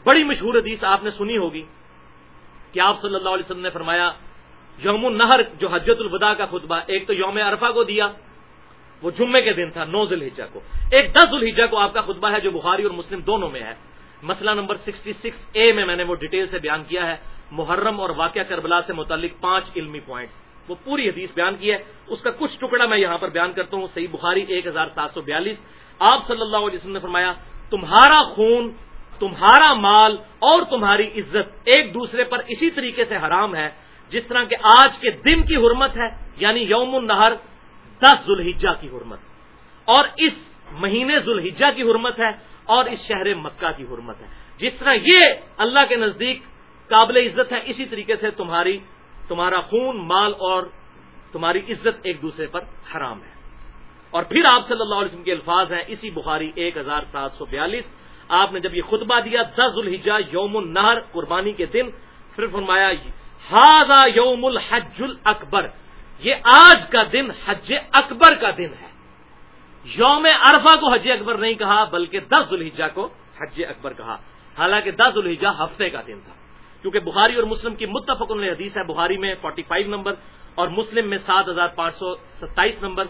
بڑی مشہور حدیث آپ نے سنی ہوگی کہ آپ صلی اللہ علیہ وسلم نے فرمایا، یوم النہر جو حجت الوداع کا خطبہ، ایک تو یوم عرفہ کو دیا، وہ جمعے کے دن تھا، نو الحجا کو۔ ایک دس الحجا کو آپ کا خطبہ ہے جو بخاری اور مسلم دونوں میں ہے۔ مسئلہ نمبر سکسٹی سکس اے میں میں نے وہ ڈیٹیل سے بیان کیا ہے۔ محرم اور واقعہ کربلا سے متعلق پانچ علمی پوائنٹس وہ پوری حدیث بیان کی ہے۔ اس کا کچھ ٹکڑا میں یہاں پر بیان کرتا ہوں۔ صحیح بخاری ایک ہزار سات سو بیالیس۔ آپ صلی اللہ علیہ وسلم نے فرمایا، تمہارا خون، تمہارا مال اور تمہاری عزت ایک دوسرے پر اسی طریقے سے حرام ہے، جس طرح کہ آج کے دن کی حرمت ہے یعنی یوم النہر، دس ذوالحجہ کی حرمت۔ اور اس مہینے ذوالحجہ کی حرمت ہے اور اس شہر مکہ کی حرمت ہے۔ جس طرح یہ اللہ کے نزدیک قابل عزت ہے، اسی طریقے سے تمہاری، تمہارا خون، مال اور تمہاری عزت ایک دوسرے پر حرام ہے۔ اور پھر آپ صلی اللہ علیہ وسلم کے الفاظ ہیں، اسی بخاری ایک ہزار سات سو بیالیس۔ آپ نے جب یہ خطبہ دیا، دس الحجا یوم النہر، قربانی کے دن، پھر فرمایا ہاضا یوم الحج الاکبر یہ آج کا دن، حج اکبر کا دن ہے۔ یوم عرفہ کو حج اکبر نہیں کہا، بلکہ دس الحجا کو حج اکبر کہا۔ حالانکہ دس الحجا ہفتے کا دن تھا۔ کیونکہ بخاری اور مسلم کی متفق حدیث ہے، بخاری میں فورٹی فائیو نمبر اور مسلم میں سات ہزار پانچ سو ستائیس نمبر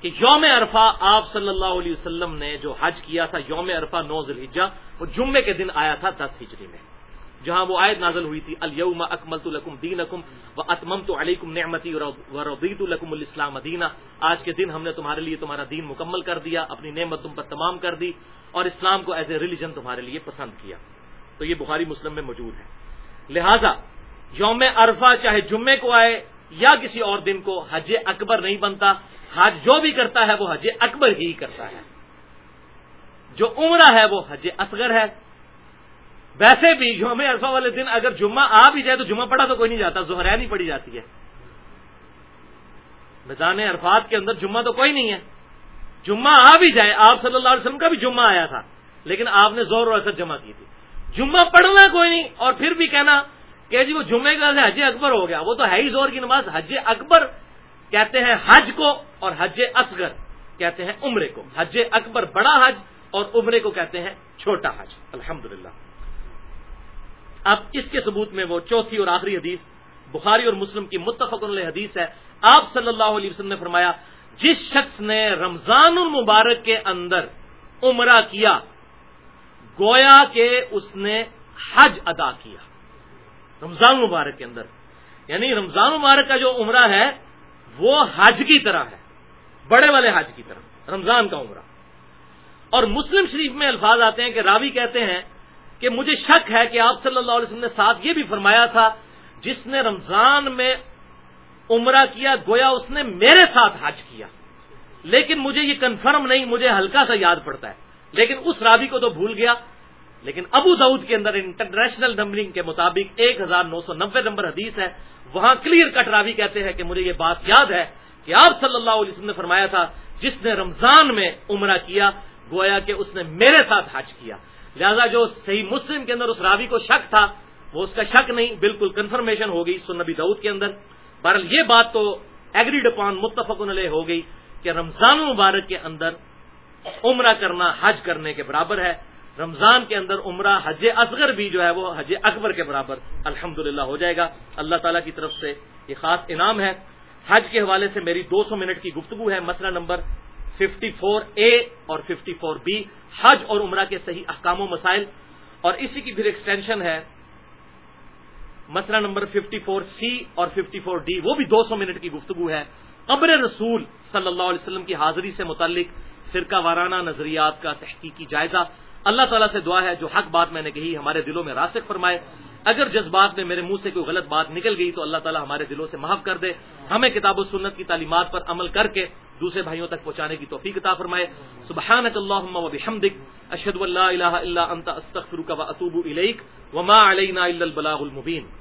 کہ یوم عرفہ آپ صلی اللہ علیہ وسلم نے جو حج کیا تھا، یوم عرفہ نو ذلحجہ وہ جمعے کے دن آیا تھا دس ہجری میں۔ جہاں وہ آیت نازل ہوئی تھی الکم الکم دین اکم و اتمم تو علیکم نعمتی و ربیت الکم الاسلام دینہ۔ آج کے دن ہم نے تمہارے لیے تمہارا دین مکمل کر دیا، اپنی نعمت تم پر تمام کر دی اور اسلام کو ایز اے ریلیجن تمہارے لیے پسند کیا۔ تو یہ بخاری مسلم میں موجود ہے۔ لہذا، یوم عرفہ چاہے جمعے کو آئے یا کسی اور دن کو، حج اکبر نہیں بنتا۔ حج جو بھی کرتا ہے، وہ حج اکبر ہی کرتا ہے۔ جو عمرہ ہے، وہ حج اصغر ہے۔ ویسے بھی یوم عرفہ والے دن اگر جمعہ آ بھی جائے تو جمعہ پڑا تو کوئی نہیں جاتا زہریا نہیں پڑی جاتی ہے میدان عرفات کے اندر جمعہ تو کوئی نہیں ہے۔ جمعہ آ بھی جائے، آپ صلی اللہ علیہ وسلم کا بھی جمعہ آیا تھا، لیکن آپ نے زور اور اثر جمع کی تھی۔ جمعہ پڑھنا کوئی نہیں، اور پھر بھی کہنا کہ جی وہ جمعے کا حج اکبر ہو گیا، وہ تو ہے ہی زور کی نماز۔ حج اکبر کہتے ہیں حج کو اور حج اصغر کہتے ہیں عمرے کو۔ حج اکبر بڑا حج اور عمرے کو کہتے ہیں چھوٹا حج۔ الحمد اب اس کے ثبوت میں وہ چوتھی اور آخری حدیث بخاری اور مسلم کی متفق علیہ حدیث ہے۔ آپ صلی اللہ علیہ وسلم نے فرمایا، جس شخص نے رمضان المبارک کے اندر عمرہ کیا، گویا کہ اس نے حج ادا کیا۔ رمضان مبارک کے اندر۔ یعنی رمضان مبارک کا جو عمرہ ہے، وہ حج کی طرح ہے۔ بڑے والے حج کی طرح، رمضان کا عمرہ۔ اور مسلم شریف میں الفاظ آتے ہیں کہ راوی کہتے ہیں کہ مجھے شک ہے کہ آپ صلی اللہ علیہ وسلم نے ساتھ یہ بھی فرمایا تھا، جس نے رمضان میں عمرہ کیا، گویا اس نے میرے ساتھ حج کیا۔ لیکن مجھے یہ کنفرم نہیں، مجھے ہلکا سا یاد پڑتا ہے۔ لیکن اس راوی کو تو بھول گیا۔ لیکن ابو دعود کے اندر انٹرنیشنل نمبرنگ کے مطابق ایک ہزار نو سو نبے نمبر حدیث ہے۔ وہاں کلیئر کٹ راوی کہتے ہیں کہ مجھے یہ بات یاد ہے کہ آپ صلی اللہ علیہ وسلم نے فرمایا تھا، جس نے رمضان میں عمرہ کیا، گویا کہ اس نے میرے ساتھ حج کیا۔ لہذا جو صحیح مسلم کے اندر اس راوی کو شک تھا، وہ اس کا شک نہیں، بالکل کنفرمیشن ہو گئی سنبی دعود کے اندر۔ بہرحال یہ بات تو ایگریڈ اپان متفق علیہ ہو گئی کہ رمضان مبارک کے اندر عمرہ کرنا، حج کرنے کے برابر ہے۔ رمضان کے اندر عمرہ، حج اصغر بھی جو ہے وہ حج اکبر کے برابر الحمد ہو جائے گا۔ اللہ تعالیٰ کی طرف سے یہ خاص انعام ہے۔ حج کے حوالے سے میری دو سو منٹ کی گفتگو ہے مسئلہ نمبر ففٹی فور اے اور ففٹی فور بی، حج اور عمرہ کے صحیح احکام و مسائل۔ اور اسی کی پھر ایکسٹینشن ہے، مسئلہ نمبر ففٹی فور سی اور ففٹی فور ڈی، وہ بھی دو سو منٹ کی گفتگو ہے۔ قبر رسول صلی اللہ علیہ وسلم کی حاضری سے متعلق فرقہ وارانہ نظریات کا تحقیقی جائزہ۔ اللہ تعالیٰ سے دعا ہے، جو حق بات میں نے کہی ہمارے دلوں میں راسک فرمائے۔ اگر جذبات میں میرے منہ سے کوئی غلط بات نکل گئی تو اللہ تعالیٰ ہمارے دلوں سے معاف کر دے۔ ہمیں کتاب و سنت کی تعلیمات پر عمل کر کے دوسرے بھائیوں تک پہنچانے کی توفیق عطا فرمائے۔ سبحانک اللہم و بحمدک، اشہد لا الہ الا انت، استغفرک و اتوب الیک۔ وما علینا الا البلاغ المبین۔